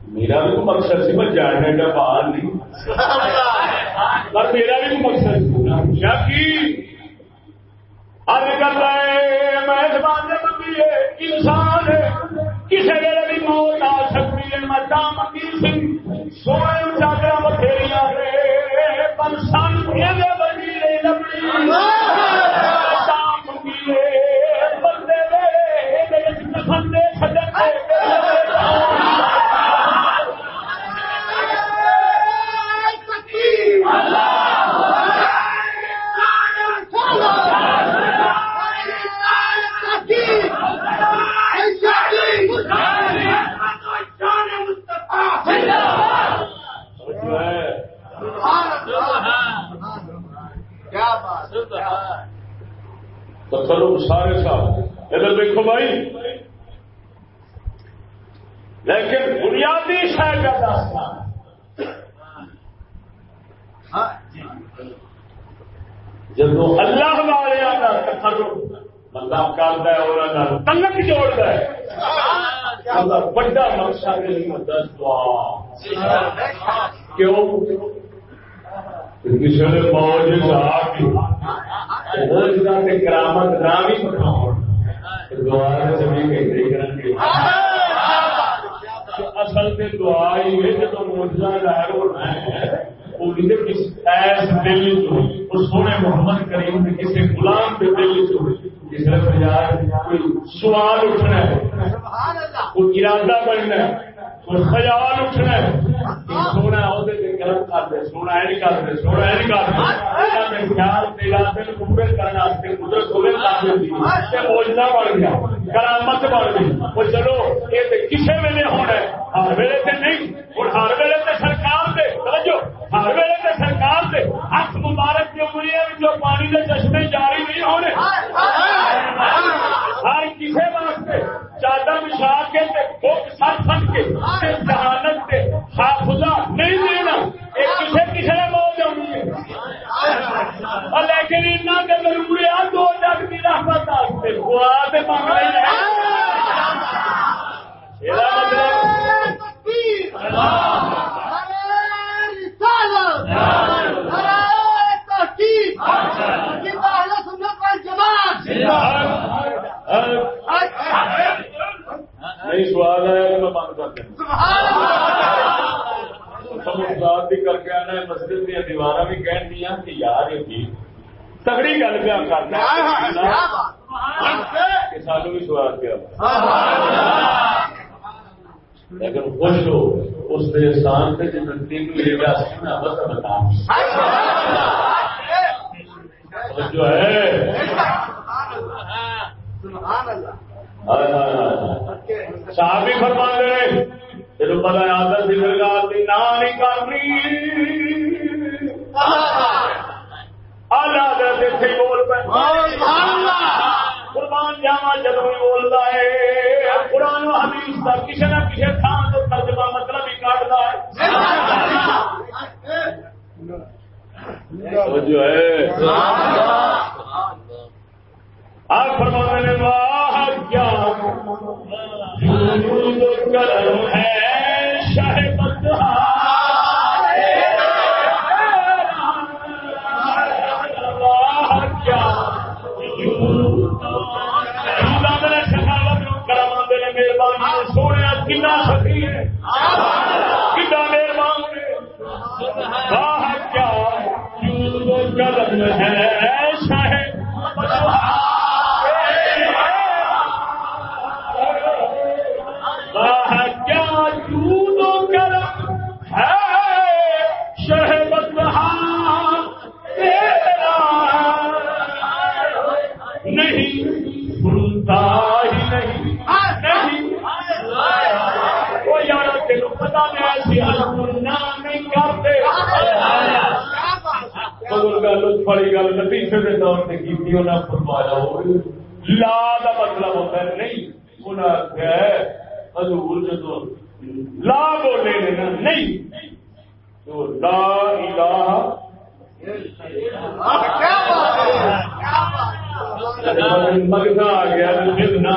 میرا بھی تو مقصد سی، میں جاننے کا باہر نہیں۔ پر میرا بھی تو مقصد سی۔ کی ارد کرتا ہے، میں انسان ہے، کسی ویلے بھی موت آ سکتی ہے۔ میں تا منگی سی۔ سونے چادر بتھیریاں پر سن بڑی لبڑی ادھر دیکھو بھائی۔ لیکن بنیادی شہر کا داستان۔ ہاں جی۔ جب اللہ والے کا تفرق، بندہ کرتا ہے اور تنک جوڑتا ہے۔ بڑا مقصد نہیں دعا۔ کیوں؟ کسی نے موج کرامت نہ بھی بتاؤ دعا سبھی کہتے کریں اصل سے دعا ہی ہے جب موجودہ ظاہر ہونا ہے دل سونے محمد کریم نے کسی غلام کے دل جس کوئی سوال اٹھنا ہے۔ کوئی ارادہ بننا ہے۔ کوئی خیال اٹھنا ہے۔ سونا سونا خیال ارادے کو پورے کرنے قدرت ہوئے کر دیتی موجودہ بن گیا۔ کرامت بن گئی۔ وہ چلو، یہ کسی ویلے ہونا ہے۔ ہر ویلے سے نہیں، اور ہر ویلے سے سرکار دے۔ توجہ، ہر ویلے سے سرکار دے۔ ہاتھ مبارک کی عمری جو پانی کے چشمے جاری نہیں ہونے۔ ہر کسی واسطے چادر بچھا کے بک سر سٹ کے جہانت سے حافظہ نہیں دینا یہ کسی کسی نے موت آنی ہے لیکن اتنا کہ ضروری ہے دو جگ کی رحمت واسطے ہے۔ مطلب نہیں سوال ہے میں بند کر دیں سمجھدار بھی کر کے آنا مسجد دیا دیوار بھی کہہ دیا کہ یار یہ تگڑی گل پہ کرنا سانو بھی سوال پیا لیکن خوش ہو، اس کے احسان سے جن تین لیڈا سکنا بس بتا جو ہے؟ صاحب بھی فرما دے جب پتا آدر سی سرکار کی نہ کرنی۔ آدھا سے بول پہ قربان جاوا جب بھی بولتا ہے قرآن و حدیث کا کسی نہ کسی تھان تو ترجمہ مطلب ہی کاٹتا ہے۔ جو ہے۔ آپ فرما نے واہ کیا کرم ہے۔ سونے کنا گل بڑی گل نتیجے کے طور پہ کی انہیں فرمایا ہو لا کا مطلب ہوتا ہے نہیں انہیں آخیا حضور جدو لا بولے لینا نہیں۔ تو لا الہ مگنا آ گیا نہ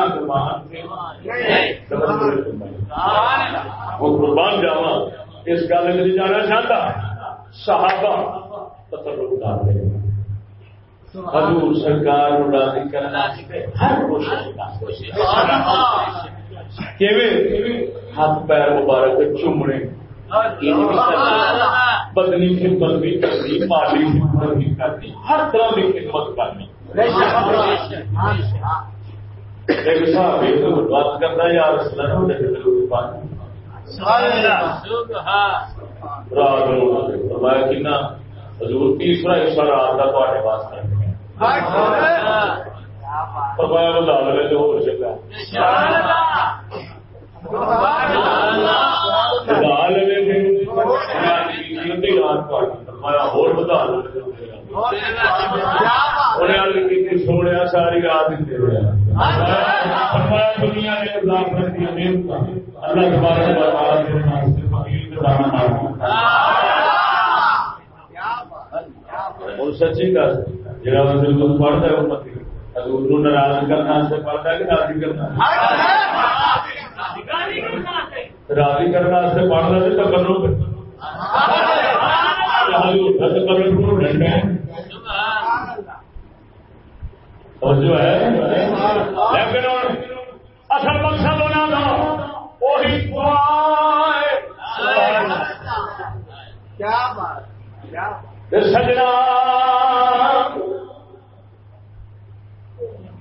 قربان جاوا اس گل میں جانا چاہتا۔ صحابہ تصرف ڈال رہے حضور سرکار راضی کرنا ہر کوشش ہاتھ پیر مبارک چومنے۔ بدنی خدمت بھی کرنی مالی خدمت بھی کرنی ہر طرح کی خدمت کرنی۔ ایک صاحب ایک بات کرنا یا رسول رات فرمایا حضور تیسرا حصہ رات کا واسطے فرمایا بتا لے تو ہو سکا بتا لے رات فرمایا ہو بتا لے سونے ساری رات فرمایا دنیا نے اللہ سچی گل جا بالکل پڑھتا ہے وہ حضور ناراض کرنا سے پڑھتا ہے کہ راضی کرنا راضی کرنا سے پڑھنا سے تو کرو جو ہے لیکن اصل مقصد ہونا تھا وہی کیا بات سجنا۔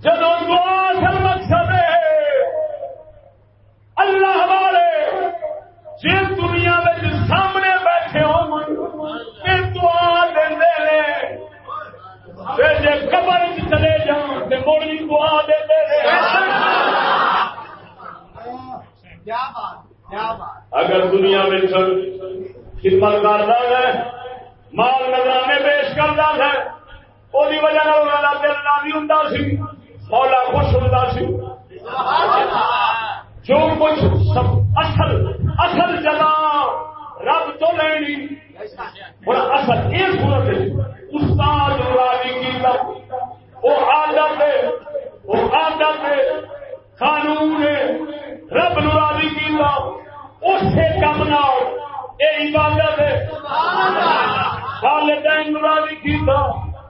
جب اصل مقصد ہے اللہ والے جس دنیا میں سامنے بیٹھے ہو دعا دے جی قبر چلے جان تو مڑی دعا دے اگر دنیا میں خدمت ہے مال نظرانے پیش کرتا ہے وہ وجہ دل راضی ہوں سی، مولا خوش ہوتا سی۔ جو کچھ سب اصل اصل جگہ رب تو لینی۔ ہوں اصل یہ صورت استاد راضی کی وہ آدت ہے، وہ آدت ہے، قانون ہے، رب نو راضی کی اس سے کم نہ یہ عبادت ہے۔ والدین نو راضی کی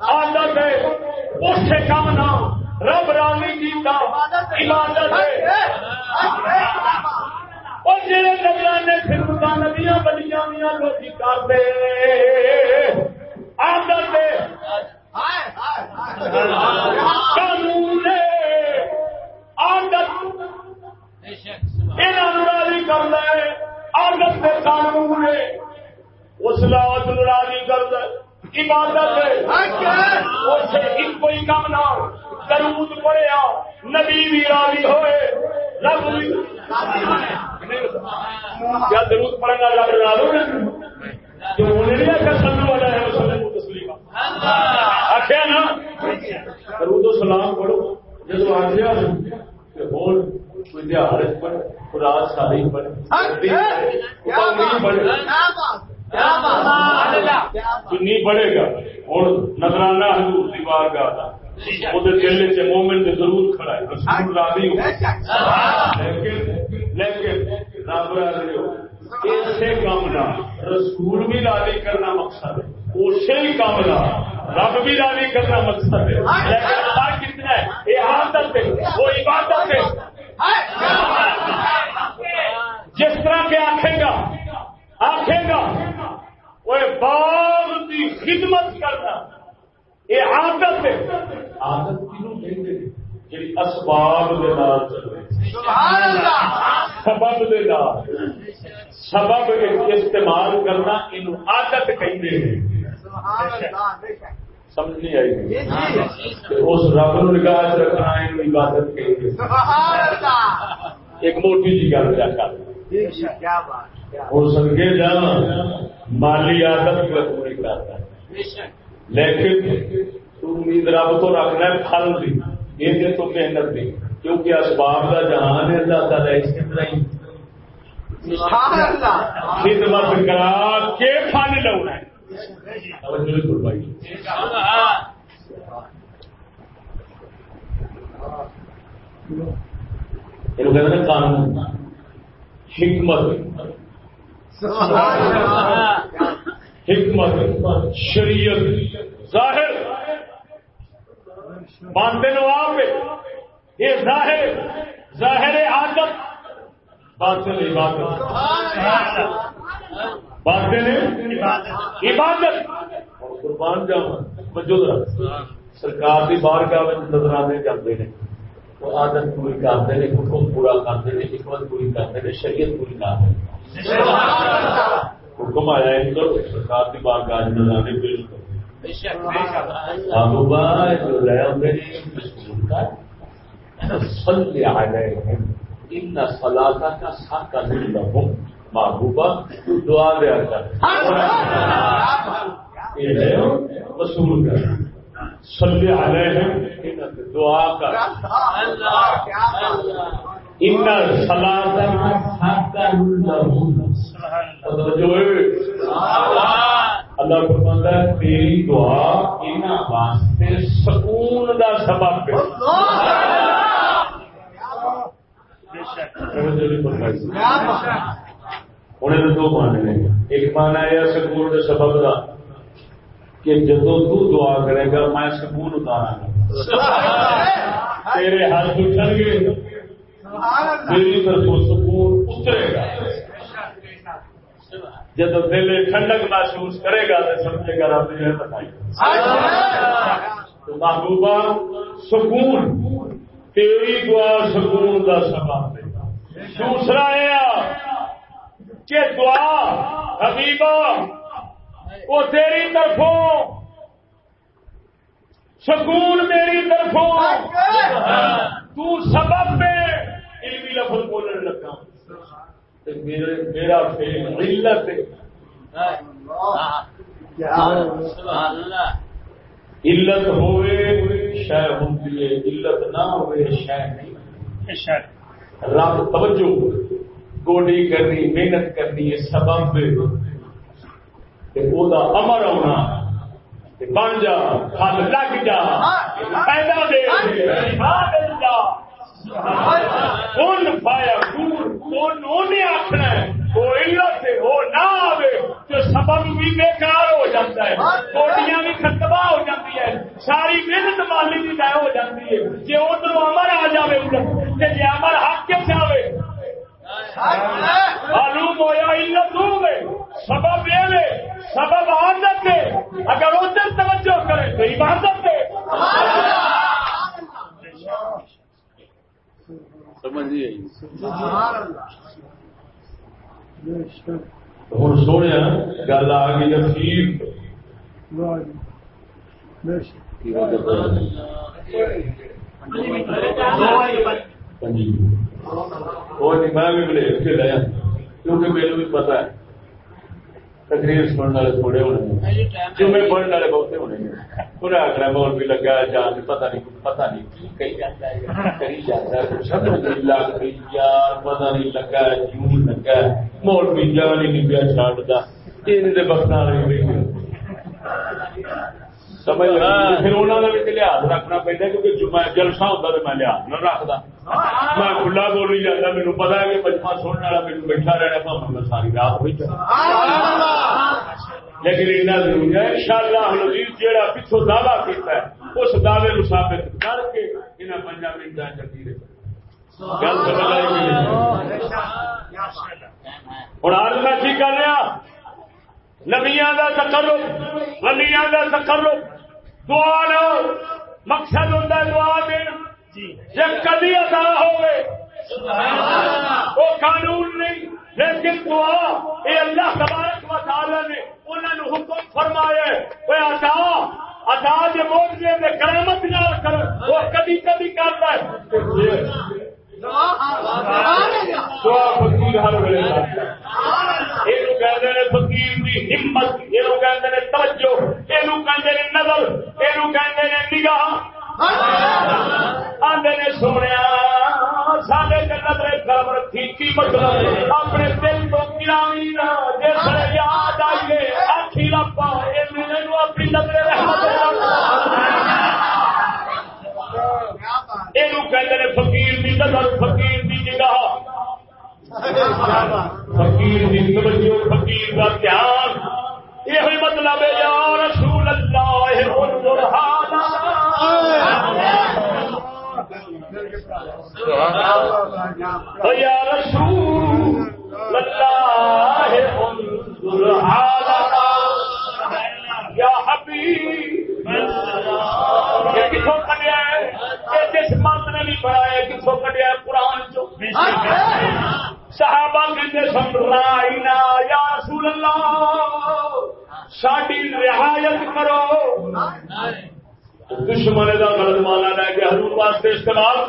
عادت ہے۔ اس سے کم نہ رب راضی کی عبادت ہے۔ اور جہے نگرانے خدمت ندیاں بلیاں لوگ کرتے آدت قانون آدت یہاں راضی کرنا ہے آدت کے قانون اس لوت راضی کرتا عبادت اسے ایک کوئی کم نہ درود پڑیا نبی بھی راضی ہوئے۔ رب بھی کیا درود پڑھنا رب راضی جو انہیں نہیں آخر سننے والا ہے وسلم تسلیم۔ آخیا نا۔ درود و سلام پڑھو۔ جب آخیا ہوں کوئی دیہڑ پڑھ خدا ساری پڑھ پڑھ سنی پڑے گا۔ اور نظرانہ حضور کی بار گا تھا وہ دل سے مومن ضرور کھڑا ہے۔ رسول راضی ہو۔ لیکن لیکن رب راضی ہو۔ اسے کام نہ۔ رسول بھی راضی کرنا مقصد ہے۔ اسے ہی کام نہ۔ رب بھی راضی کرنا مقصد ہے۔ لیکن فرق کتنا ہے؟ یہ عادت ہے وہ عبادت ہے جس طرح کے آخے گا آخے گا۔ وہ باغ کی خدمت کرنا۔ یہ عادت ہے۔ عادت کہتے جی اسباب سبب سبب استعمال کرنا ان عادت کہتے ہیں۔ سمجھ نہیں آئی۔ اس رب نو نگاہ رکھنا ان عبادت کہتے ایک موٹی جی گل کیا ہو سکے جا۔ مالی عادت پوری کرتا ہے لیکن امید رب تو رکھنا ہے پھل دی۔ یہ تو محنت دی۔ کیونکہ اسباب کا جہان ہے اس کے ہی خدمت کرا کے پھل لونا ہے۔ قانون حکمت حکمت شریعت ظاہر باندھے نو آپ یہ ظاہر ظاہر عادت باطل عبادت باطل عبادت۔ قربان جاوا موجود سرکار کی بار کا نظرانے جاتے ہیں وہ عادت پوری کرتے ہیں حکم پورا کرتے ہیں حکمت پوری کرتے ہیں شریعت پوری کرتے ہیں حکم آیا ہے تو سرکار کی بار کا نظرانے پیش کرو۔ بے شک کرتے ہیں محبوبہ جو لے آتے ہیں صلی علیہم ان صلاتا کا لہم محبوبہ تو دعا دیا کر وصول کر صلی دعا کر ان اللہ ہے تیری دعا واسطے سکون دا سبب ہے۔ انہیں دو مانے ایک مانا ہے سکون کے سبب کا کہ جدو تو دعا کرے گا میں سکون اتارا گا۔ تیرے ہاتھ اٹھن گے میری طرف سکون اترے گا۔ جب دل ٹھنڈک محسوس کرے گا تو سمجھے گا رب نے بتائی۔ تو محبوبہ سکون۔ تیری دعا سکون کا سبب دوسرا یہ کہ دعا حبیبہ وہ تیری طرفوں سکون میری طرفوں تو سبب میں علمی لفظ بولنے لگا۔ میرا فیل علت علت ہوئے شہ ہوتی ہے۔ علت نہ ہوئے شہ نہیں۔ رب توجہ۔ گوڈی کرنی، محنت کرنی ہے، سبب امر آنا بن جا پھل لگ جا، پیدا دے۔ جا کون پایا؟ کون آخنا وہ علت وہ نہ آئے تو سبب بھی بےکار ہو جاتا ہے۔ کوٹیاں بھی ختم ہو جاتی ہے۔ ساری محنت مالی بھی طے ہو جاتی ہے۔ جی ادھر امر آ جائے جی امر حق کے جائے معلوم ہوا علت سبب یہ سبب عادت ہے اگر ادھر توجہ کرے تو عبادت ہے۔ سمجھ ہوں سونے گل آ گئی اخیر کوئی میں بھی بلیز کے لیا کیونکہ میرے بھی پتا ہے، تقریر سننے والے تھوڑے ہونے جو میں پڑھنے والے بہتے ہونے پورا آخر مول بھی لگا جان پتا نہیں پتا نہیں کی کہی جاتا ہے، کہی جاتا ہے۔ سب لگ گئی، یار، پتا نہیں لگا کیوں لگا مول بھی جان ہی نہیں پیا چاڑتا یہ بخنا سمجھ پھر انہوں نے بھی لحاظ رکھنا پہنتا کیونکہ جلسہ ہوتا تو میں لحاظ نہ رکھتا میں کھلا بولی جاتا میرے پتا ہے کہ بچپن سننے والا میرے بیٹھا رہنا پاؤں میں ساری رات ہوئی لیکن اتنا ضروری ہے ان شاء اللہ جہاں پچھو دعوی ہے اس دعوے کو ثابت کر کے انہیں پنجا منٹ چکی رہے گل سمجھ آئی ہوں آج میں کی کر رہا نبیا کا تکرب ولیاں کا تکرب دعا لو مقصد ہوتا ہے دعا دینا۔ جب کبھی ادا ہوئے وہ قانون نہیں لیکن دعا یہ اللہ تبارک و تعالی نے انہوں نے حکم فرمایا وہ ادا ادا جو موجے میں کرامت نہ کر وہ کبھی کبھی کرتا ہے۔ دعا فقیر ہر ویلے یہ کہتے ہیں کی ہمت یہ کہتے ہیں توجہ یہ کہتے ہیں نظر یہ کہتے ہیں نگاہ آدھے نے سونے سارے رکھی کی مطلب اپنے دل کو گرامی جس یاد آئیے آخی رپا اپنی نظر رحمت یہ کہتے ہیں فقیر کی نظر فقیر کی نگاہ فقیر کی توجہ فقیر کا دھیان یہ مطلب ہے یا رسول اللہ یا رسول واسطے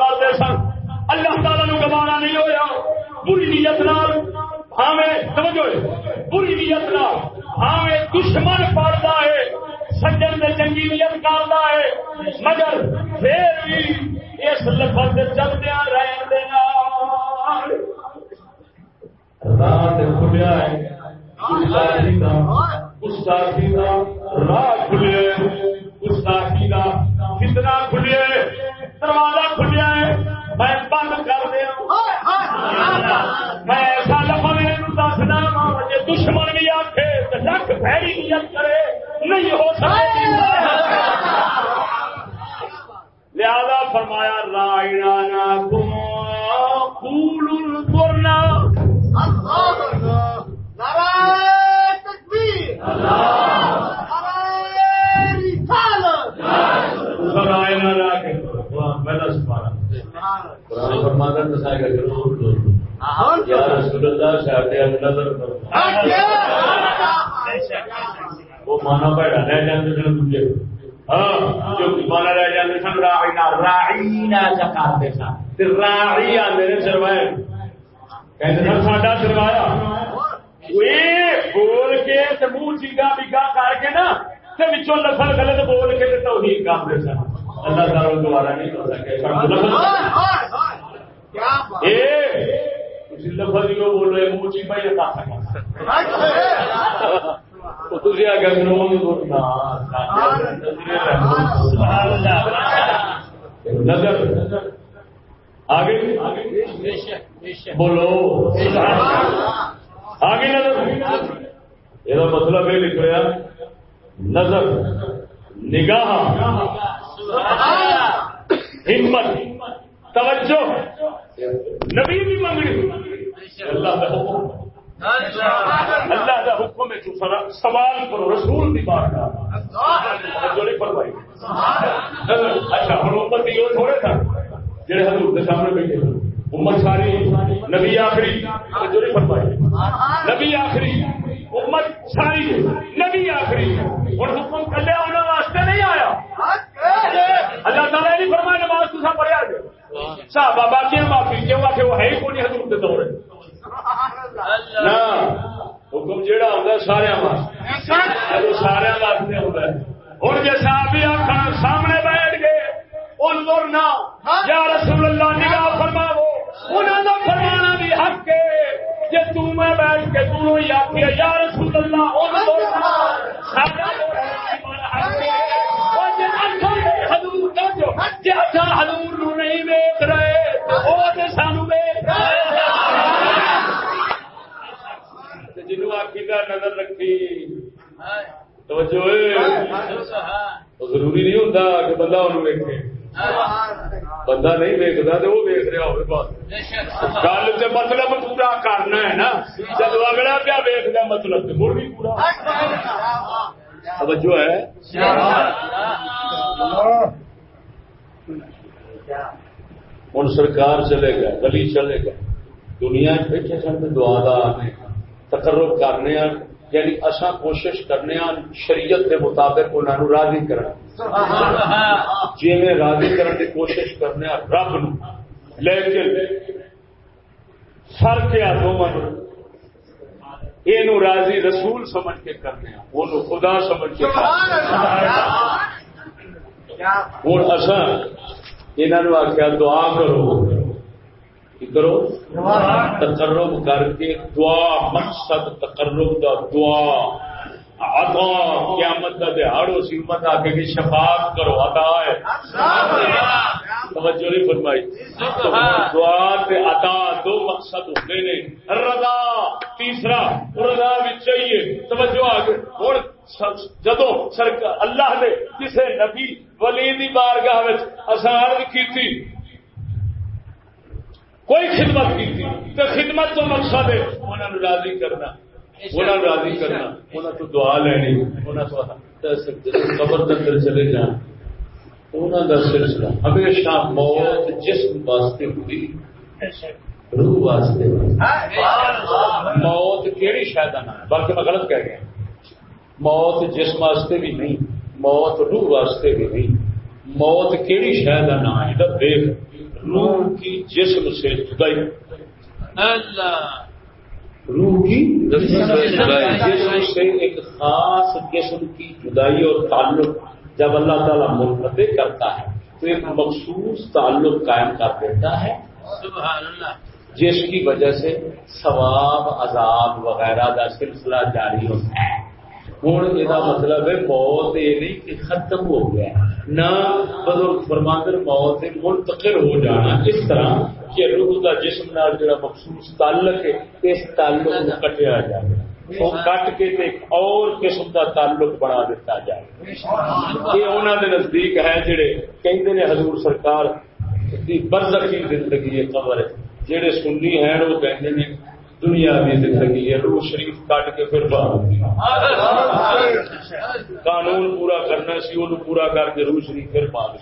اللہ کا حکم ہے سوال کرو رسول کی بات فرمائی۔ اچھا ہوں امت کی تھوڑے تھا۔ جہے حضور کے سامنے بیٹھے امت ساری نبی آخری جو فرمائی۔ نبی آخری امت ساری نبی آخری۔ ہوں حکم کلیا انہوں واسطے نہیں آیا۔ اللہ تعالیٰ نہیں فرمایا نماز تصا پڑھیا جائے۔ صاحب باقی معافی کیوں آ کے وہ ہے ہی کون حضور کے دور۔ نہ، حکم جہاں آتا سارا واسطے۔ سارا واسطے آتا ہے۔ ہوں جی صاحب آخر سامنے بیٹھ گئے انظر نہ، یا رسول اللہ نگاہ فرماو انہوں کا فرمانا بھی حق ہے۔ جی تم میں بیٹھ کے تم ہی آخیا یا رسول اللہ انظر نہ۔ ہزور نہیں ویک رہے وہ سانو جنو آخی کا نظر رکھی توجہ ضروری نہیں ہوتا کہ بندہ انہوں ویکے بندہ نہیں ویکتا تو وہ ویک رہا ہوگی بس گل سے مطلب پورا کرنا ہے نا جب اگلا پیا ویکد مطلب مڑ بھی پورا توجہ ہے ہوں سرکار چلے گا گلی چلے گا دنیا بیٹھے سن دعا دا تقرب کرنے یعنی اصا کوشش کرنے شریعت کے مطابق انہوں راضی کرنا۔ جی میں راضی کرنے کی کوشش کرنے رب نو۔ لیکن سر کے دونوں یہ راضی رسول سمجھ کے کرنے وہ خدا سمجھ کے ہوں اصا انہوں آخیا دعا کرو۔ کرو۔ تقرب کر کے دعا مقصد تقرب دا دعا۔ ادا قیامت کا دہاڑو سمت آ کے شفاعت کرو ادا ہے۔ توجہ نہیں فرمائی۔ دعا تے ادا دو مقصد ہوتے نے۔ رضا تیسرا رضا بھی چاہیے۔ توجہ آ گئے ہوں جدو اللہ نے کسی نبی ولی دی بارگاہ اثار کی کوئی خدمت کی تھی۔ تو خدمت تو مقصد ہے۔ انہوں نے راضی کرنا۔ انہوں نے راضی کرنا۔ انہوں تو دعا لینی۔ انہوں تو قبر اندر چلے جان انہوں کا سلسلہ ہمیشہ موت جسم واسطے ہوئی روح واسطے موت کہڑی شاید نام ہے؟ بلکہ میں غلط کہہ گیا۔ موت جسم واسطے بھی نہیں، موت روح واسطے بھی نہیں۔ موت کہڑی شاید کا نام ہے دیکھ روح کی جسم سے جدائی روح کی جسم سے جسم سے ایک خاص جسم کی جدائی اور تعلق جب اللہ تعالیٰ منقطع کرتا ہے، تو ایک مخصوص تعلق قائم کر دیتا ہے۔ جس کی وجہ سے ثواب، عذاب وغیرہ کا سلسلہ جاری ہوتا ہے۔ ہوں یہ مطلب ہے موت یہ نہیں کہ ختم ہو گیا نہ بزرگ فرماندر موت سے منتقل ہو جانا اس طرح کہ روح کا جسم نال جڑا مخصوص تعلق ہے اس تعلق کو کٹیا جائے وہ کٹ کے ایک اور قسم کا تعلق بنا دیتا جائے یہ انہوں نے نزدیک ہے جڑے کہ حضور سرکار برزخی زندگی ہے قبر ہے جہے سنی ہیں وہ کہتے ہیں دنیا کی زندگی ہے، روح شریف کٹ کے پھر باہر قانون پورا کرنا سی وہ پورا کر کے روح شریف پھر باہر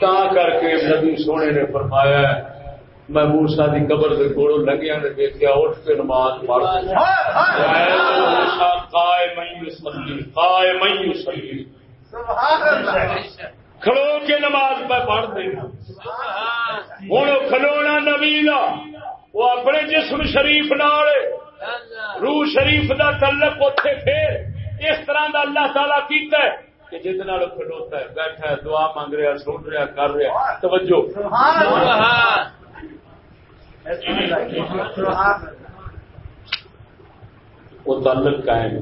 تا کر کے نبی سونے نے فرمایا، میں موسا کی قبر کے کوڑوں لگیا نے دیکھا اٹھ کے نماز پڑھ۔ کائے کھڑو کے نماز پہ پڑھ دینا ہوں کھلونا نبی وہ اپنے جسم شریف نال روح شریف دا تعلق اتے پھر اس طرح دا اللہ تعالی کیتا ہے کہ جس کھلوتا ہے، بیٹھا ہے، دعا مانگ رہا سن رہا کر رہا توجہ۔ وہ تعلق قائم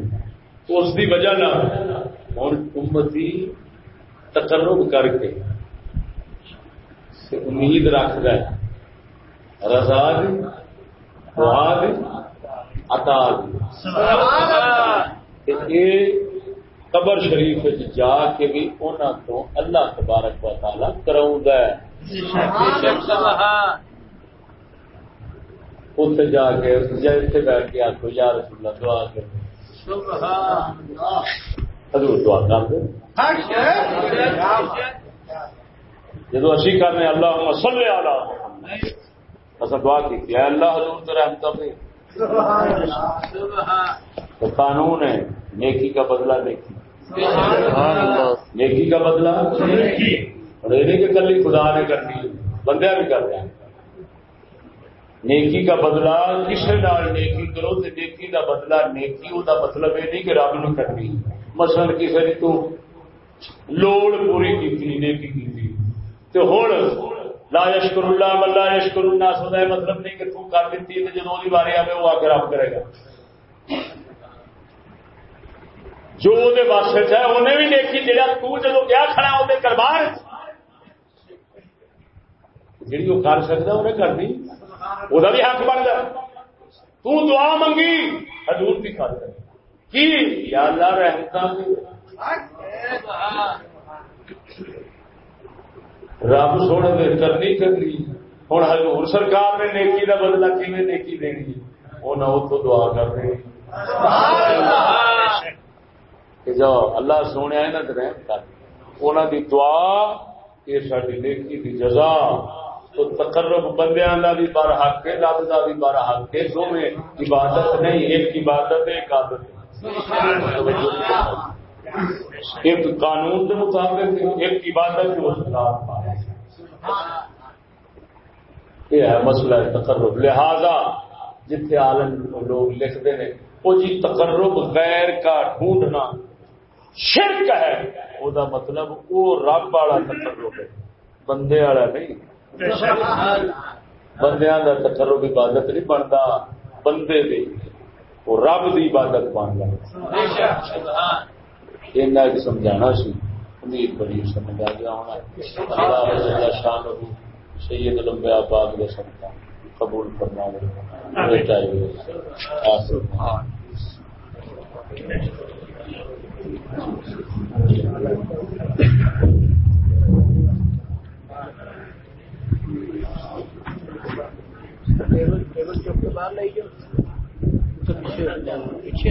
اس کی وجہ نہ ہوں امتی تقرب کر کے امید رکھ گئے رضا دی دعا دی عطا دی قبر شریف جا کے بھی انہوں تو اللہ تبارک و تعالی کراؤں اتنے جا کے اتنے بیٹھ کے آخو یا رسول اللہ دعا کر حضور دعا کر دے۔ جدو اسی کرنے اللہ مسلے والا اصل دعا کی اللہ حضور تو رحمت پہ تو قانون ہے، نیکی کا بدلہ نیکی۔ نیکی کا بدلہ اور یہ کہ کلی خدا نے کرنی بندہ بھی کر رہے ہیں نیکی کا بدلہ کسی نال نیکی کرو تو نیکی کا بدلہ نیکی وہ مطلب یہ نہیں کہ رب نو کرنی۔ مثلا کسی نے تو لوڑ پوری کی نیکی کی ہوں لا یشکر اللہ ملا یشکر اللہ سودا مطلب نہیں کہ تم کر دیتی ہے جب وہ بارے آئے وہ آ کے رب کرے گا۔ جو واسطے ہے انہیں بھی نیکی جہاں تو جدو کیا کھڑا وہ کربار جی وہ کر سکتا انہیں کرنی۔ وہ بھی حق بن گیا تو دعا منگی، حضور بھی کر کی؟ یا اللہ رحمتا رب سونے نے کرنی۔ کرنی ہوں ہزور سرکار نے نیکی کا بدلا کھے نیکی دینی؟ انہیں تو دعا کر رہے کہ جاؤ اللہ سونے ہے نا رحم کر۔ انہوں کی دعا یہ ساری نیکی کی جزا۔ تو تقرب بندیاں کا بھی بار حق ہے رب کا بھی بار حق ہے۔ دونوں عبادت نہیں ایک عبادت ایک عادت ایک قانون کے مطابق ایک عبادت کے مطابق۔ یہ ہے مسئلہ تقرب۔ لہذا جتنے عالم لوگ لکھتے ہیں، وہ جی تقرب غیر کا ڈھونڈنا شرک ہے، وہ دا مطلب وہ رب والا تقرب ہے، بندے والا نہیں۔ بندیا کا تقرب عبادت نہیں بنتا بندے دی، وہ رب دی عبادت بن گیا یہ سمجھانا سی امید بڑی سمجھ آ گیا ہونا۔ شان سید لمبے آباد کے سمجھا قبول کرنا. ٹیبل باہر پیچھے پیچھے